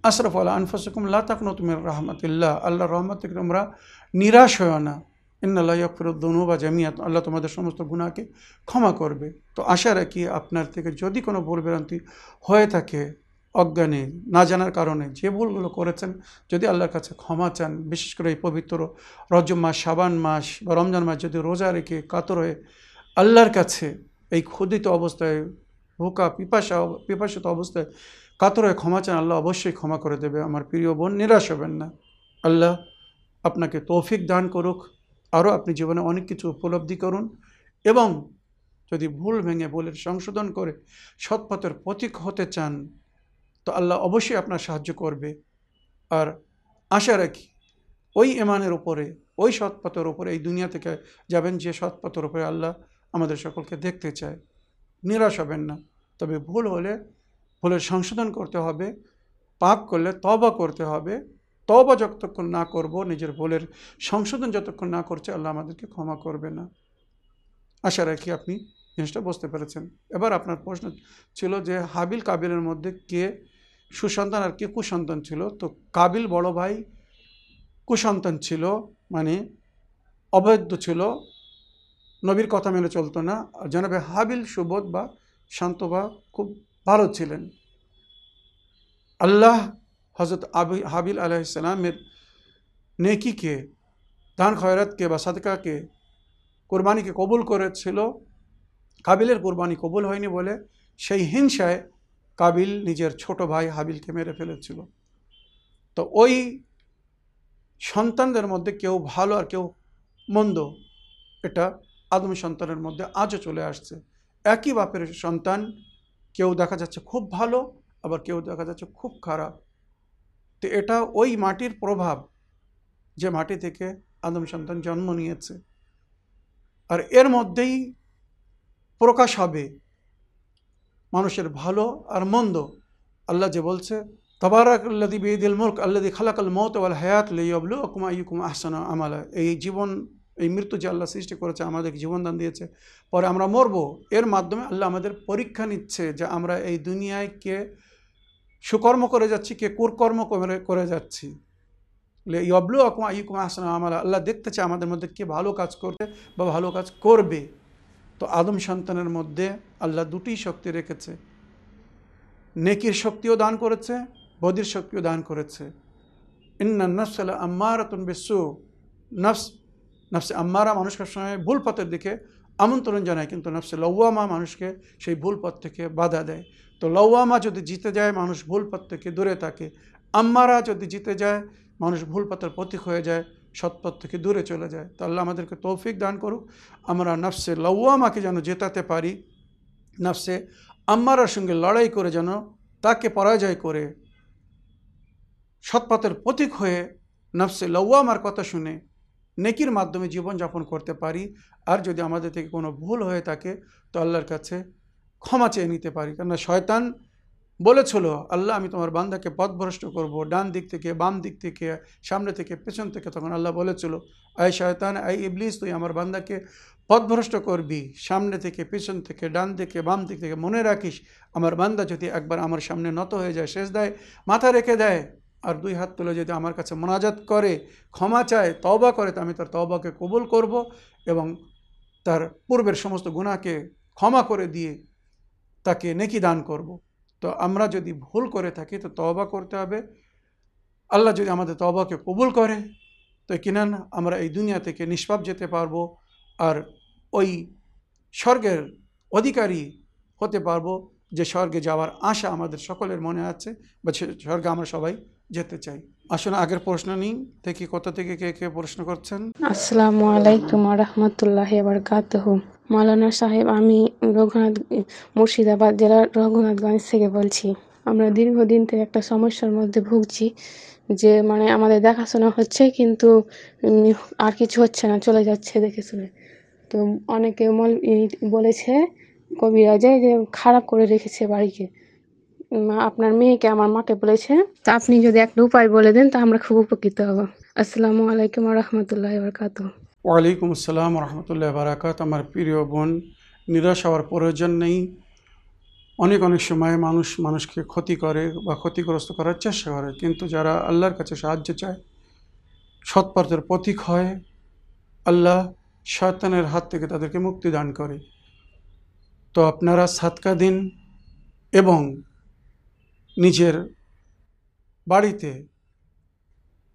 আশরফ আল্লাহ আনফসকুম, লা তাকনু তুমি রহমতুল্লাহ। আল্লাহ রহমত থেকে তোমরা নিরাশ হয় না। ইন্নাল্লাহ ইয়কফিরুদ্দনু বা জামিয়াত। আল্লাহ তোমাদের সমস্ত গুণাকে ক্ষমা করবে। তো আশা রাখি আপনার থেকে যদি কোনো ভুল ভ্রান্তি হয়ে থাকে অজ্ঞানে, না জানার কারণে, যে ভুলগুলো করেছেন, যদি আল্লাহর কাছে ক্ষমা চান, বিশেষ করে এই পবিত্র রজব মাস সাবান মাস বা রমজান মাস যদি রোজা রেখে কাতর হয়ে আল্লাহর কাছে এই ক্ষুদিত অবস্থায় ভোকা পিপাসা, পিপাসিত অবস্থায় কাতর ক্ষমা চান, আল্লাহ অবশ্যই ক্ষমা করে দেবে। আমার প্রিয় বোন, নিরাশ হবেন না। আল্লাহ আপনাকে তৌফিক দান করুক। আরও আপনি জীবনে অনেক কিছু উপলব্ধি করুন এবং যদি ভুল ভেঙে ভুলের সংশোধন করে সৎপথের প্রতীক হতে চান, তো আল্লাহ অবশ্যই আপনার সাহায্য করবে। আর আশা রাখি, ওই ইমানের উপরে, ওই সৎপথের উপরে, এই দুনিয়া থেকে যাবেন যে সৎপথের উপরে আল্লাহ আমাদের সকলকে দেখতে চায়। নিরাশ হবেন না। তবে ভুল হলে ভুলের সংশোধন করতে হবে, পাপ করলে তবা করতে হবে তবা যতক্ষণ না করব, নিজের ভুলের সংশোধন যতক্ষণ না করছে, আল্লাহ আমাদেরকে ক্ষমা করবে না। আশা রাখি আপনি জিনিসটা বুঝতে পেরেছেন। এবার আপনার প্রশ্ন ছিল যে, হাবিল কাবিলের মধ্যে কে সুসন্তান আর কে কুসন্তান ছিল? তো কাবিল বড় ভাই কুসন্তান ছিল মানে অবৈধ ছিল, নবীর কথা মেনে চলতো না। আর জানাবে হাবিল সুবোধ বা শান্ত বা খুব ভালো ছিলেন। আল্লাহ হজরত আবি, হাবিল আলাইসালামের নেকিকে, দান খয়রাতকে বা সাদকাকে কোরবানিকে কবুল করেছিল। কাবিলের কোরবানি কবুল হয়নি বলে সেই হিংসায় কাবিল নিজের ছোট ভাই হাবিলকে মেরে ফেলেছিল। তো ওই সন্তানদের মধ্যে কেউ ভালো আর কেউ মন্দ, এটা আদম সন্তানের মধ্যে আজও চলে আসছে। একই বাপের সন্তান কেউ দেখা যাচ্ছে খুব ভালো, আবার কেউ দেখা যাচ্ছে খুব খারাপ। তো এটা ওই মাটির প্রভাব যে মাটি থেকে আদম সন্তান জন্ম নিয়েছে। আর এর মধ্যেই প্রকাশ হবে মানুষের ভালো আর মন্দ। আল্লাহ যে বলছে তবারাক আল্লাদি বেদিল মুল্ক আল্লাদি খালাকাল মত ওয়াল হায়াত লিয়াবলু আকুম আইকুম আহসানা আমালা। এই জীবন এই মৃত্যু যে আল্লাহ সৃষ্টি করেছে, আমাদেরকে জীবনদান দিয়েছে, পরে আমরা মরব, এর মাধ্যমে আল্লাহ আমাদের পরীক্ষা নিচ্ছে যে আমরা এই দুনিয়ায় কে সুকর্ম করে যাচ্ছি, কে কুকর্ম করে যাচ্ছি। ইয়বলু আকুম আইকুম আহসানা আমালা, আল্লাহ দেখতে চায় আমাদের মধ্যে কে ভালো কাজ করবে বা ভালো কাজ করবে। তো আদম সন্তানের মধ্যে আল্লাহ দুটি শক্তি রেখেছে, নেকির শক্তিও দান করেছে, বদির শক্তিও দান করেছে। ইন্না নফসাল আম্মারাতুন বিসু, নফস নফসে আম্মারা মানুষকে সময় ভুল পথের দিকে আমন্ত্রণ জানায়, কিন্তু নফসে লৌয়ামা মানুষকে সেই ভুল পথ থেকে বাধা দেয়। তো লৌয়ামা যদি জিতে যায়, মানুষ ভুল পথ থেকে দূরে থাকে। আম্মারা যদি জিতে যায়, মানুষ ভুল পথের প্রতীক হয়ে যায়, সৎপথ থেকে দূরে চলে যায়। তো আল্লাহ আমাদেরকে তৌফিক দান করুক। আমরা নফসে লৌয়ামাকে যেন জেতাতে পারি, নফসে আম্মারার সঙ্গে লড়াই করে যেন তাকে পরাজয় করে সৎপথের প্রতীক হয়ে নফসে লৌয়ামার কথা শুনে নেকির মাধ্যমে জীবনযাপন করতে পারি। আর যদি আমাদের থেকে কোনো ভুল হয়ে থাকে, তো আল্লাহর কাছে ক্ষমা চেয়ে নিতে পারি। কেননা শয়তান বলেছিল, আল্লাহ, আমি তোমার বান্দাকে পথভ্রষ্ট করব। ডান দিক থেকে, বাম দিক থেকে, সামনে থেকে, পেছন থেকে তখন আল্লাহ বলেছিল আই শয়তান আই ইবলিস, তুই আমার বান্দাকে পথভ্রষ্ট করবি। সামনে থেকে, পেছন থেকে, ডান দিকে, বাম দিক থেকে মনে রাখিস, আমার বান্দা যদি একবার আমার সামনে নত হয়ে যায় শেষ দেয় মাথা রেখে দেয় আর দুই হাত তুলে যদি আমার কাছে মোনাজাত করে, ক্ষমা চায়, তওবা করে, তো আমি তার তওবাকে কবুল করব এবং তার পূর্বের সমস্ত গুণাকে ক্ষমা করে দিয়ে তাকে নেকি দান করব। তো আমরা যদি ভুল করে থাকি, তো তওবা করতে হবে। আল্লাহ যদি আমাদের তওবাকে কবুল করে, তো কিনান আমরা এই দুনিয়া থেকে নিষ্পাপ যেতে পারব আর ওই স্বর্গের অধিকারী হতে পারব। যে স্বর্গে যাওয়ার আশা আমাদের সকলের মনে আছে, বা স্বর্গে আমরা সবাই যেতে চাই। আসলে আগের প্রশ্ন নিই, দেখি কোথা থেকে কে কে প্রশ্ন করছেন। আসসালামু আলাইকুম রহমতুল্লাহ বারকাতহ মাওলানা সাহেব, আমি রঘুনাথ, মুর্শিদাবাদ জেলার রঘুনাথগঞ্জ থেকে বলছি। আমরা দীর্ঘদিন থেকে একটা সমস্যার মধ্যে ভুগছি, যে মানে আমাদের দেখাশোনা হচ্ছে, কিন্তু আর কিছু হচ্ছে না, চলে যাচ্ছে দেখে শুনে। তো অনেকে বলেছে কবিরাজে যে খারাপ করে রেখেছে বাড়িকে। আপনার মেয়েকে আমার মাকে বলেছে, তা আপনি যদি একটা উপায় বলে দেন, তা আমরা খুব উপকৃত হব। আসসালামু আলাইকুম রহমতুল্লাহ বরকাতহ ওয়ালাইকুম আসসালাম রহমতুল্লাহ বারাকাত আমার প্রিয় বোন, নিরাশ হওয়ার প্রয়োজন নেই। অনেক অনেক সময় মানুষ মানুষকে ক্ষতি করে বা ক্ষতিগ্রস্ত করার চেষ্টা করে, কিন্তু যারা আল্লাহর কাছে সাহায্য চায়, সৎপথের প্রতীক হয়, আল্লাহ শয়তানের হাত থেকে তাদেরকে মুক্তি দান করে। তো আপনারা সাতকা দিন এবং নিজের বাড়িতে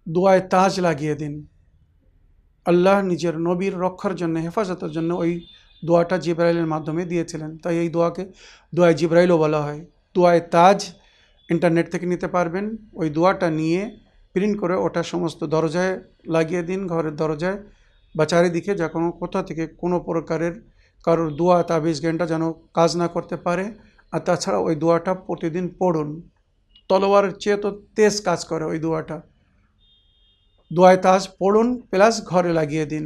দোয়ায় তাজ লাগিয়ে দিন। আল্লাহ নিজের নবীর রক্ষার জন্য, হেফাজতের জন্য ওই দোয়াটা জিব্রাইলের মাধ্যমে দিয়েছিলেন। তাই এই দোয়াকে, দোয়ায় জিব্রাইলও বলা হয়। দোয়ায় তাজ ইন্টারনেট থেকে নিতে পারবেন। ওই দোয়াটা নিয়ে প্রিন্ট করে ওটা সমস্ত দরজায় লাগিয়ে দিন, ঘরের দরজায় বা চারিদিকে যা কোনো কোথা থেকে কোনো প্রকারের কারোর দোয়া তাবিজ জ্ঞানটা যেন কাজ না করতে পারে। আর তাছাড়া ওই দোয়াটা প্রতিদিন পড়ুন। তলোয়ারের চেয়ে তো তেজ কাজ করে ওই দোয়াটা। দোয়ায় তাজ পড়ুন, প্লাস ঘরে লাগিয়ে দিন।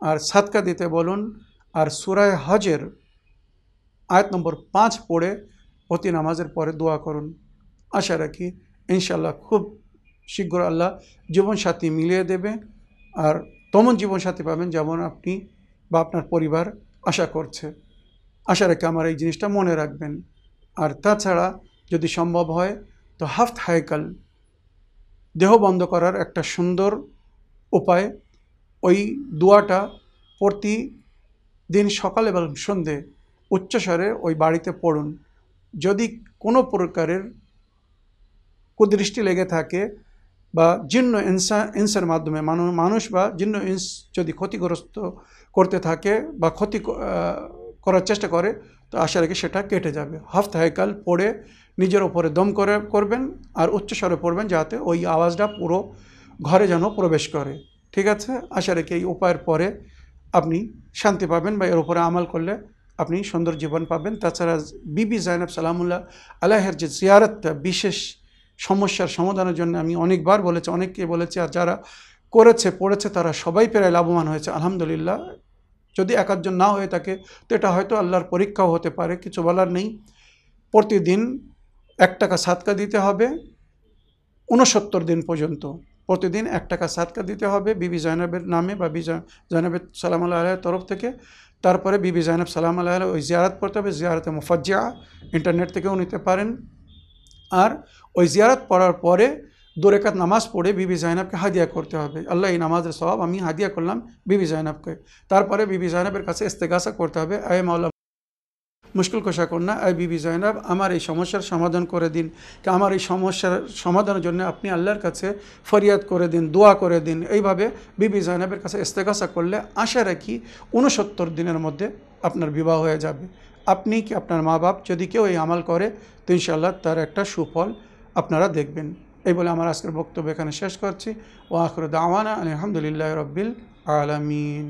আর সাতকা দিতে বলুন, আর সুরায় হজের আয়াত নম্বর পাঁচ পড়ে প্রতি নামাজের পরে দোয়া করুন। আশা রাখি ইনশাল্লাহ খুব শীঘ্র আল্লাহ জীবনসাথী মিলিয়ে দেবে। আর তেমন জীবনসাথী পাবেন যেমন আপনি বা আপনার পরিবার আশা করছে। আশা রেখে আমার এই জিনিসটা মনে রাখবেন। আর তাছাড়া যদি সম্ভব হয়, তো হাফত হাইকাল দেহ বন্ধ করার একটা সুন্দর উপায়। ওই দোয়াটা প্রতি দিন সকাল এবং সন্ধে উচ্চস্বরে ওই বাড়িতে পড়ুন। যদি কোনো প্রকারের কুদৃষ্টি লেগে থাকে বা জীর্ণ ইনসা, ইনসের মাধ্যমে মানুষ বা জীর্ণ ইনস যদি ক্ষতিগ্রস্ত করতে থাকে বা ক্ষতি করার চেষ্টা করে, তো আশা রাখি সেটা কেটে যাবে। হাফত হাইকাল পড়ে নিজের ওপরে দম করে করবেন আর উচ্চস্বরে পড়বেন যাতে ওই আওয়াজটা পুরো ঘরে যেন প্রবেশ করে। ঠিক আছে? আশা রাখি এই উপায়ের পরে আপনি শান্তি পাবেন বা এর উপরে আমাল করলে আপনি সুন্দর জীবন পাবেন। তাছাড়া বিবি জাইনাব সালামুল্লাহ আলাহের যে জিয়ারতটা, বিশেষ সমস্যার সমাধানের জন্য আমি অনেকবার বলেছি, অনেককে বলেছি, আর যারা করেছে, পড়েছে, তারা সবাই প্রায় লাভবান হয়েছে। আলহামদুলিল্লাহ যদি একাধজন না হয়ে থাকে, তো এটা হয়তো আল্লাহর পরীক্ষাও হতে পারে, কিছু বলার নেই। প্রতিদিন এক টাকা সাতকা দিতে হবে উনসত্তর দিন পর্যন্ত। প্রতিদিন এক টাকা সাতকা দিতে হবে বিবি জয়নবের নামে বা বি জয়নবের সালাম আল্লাহ তরফ থেকে। তারপরে বিবি জয়নব সালাম আল্লাহ ওই জিয়ারত পড়তে হবে, জিয়ারতে মুফাজ্জা ইন্টারনেট থেকেও নিতে পারেন। আর ওই জিয়ারত পড়ার পরে দোরেকাত নামাজ পড়ে বিবি জাইনাবকে হাদিয়া করতে হবে। আল্লাহ এই নামাজের সবাব আমি হাদিয়া করলাম বিবি জাইনাবকে। তারপরে বিবি জাইনাবের কাছে ইস্তেগাসা করতে হবে, আয় মাওলা, মুশকিল কোষা কন্যা আয় বিবি জাইনাব, আমার এই সমস্যার সমাধান করে দিন। কি আমার এই সমস্যার সমাধানের জন্য আপনি আল্লাহর কাছে ফরিয়াদ করে দিন, দোয়া করে দিন। এইভাবে বিবি জাইনাবের কাছে ইস্তেগাসা করলে আশা রাখি উনসত্তর দিনের মধ্যে আপনার বিবাহ হয়ে যাবে। আপনি কি আপনার মা বাপ যদি কেউ এই আমাল করে, তো ইনশাআল্লাহ তার একটা সুফল আপনারা দেখবেন। এই বলে আমার আজকের বক্তব্য এখানে শেষ করছি। ও আখর দাওয়ানা আলহামদুলিল্লাহ রব্বিল আলমিন।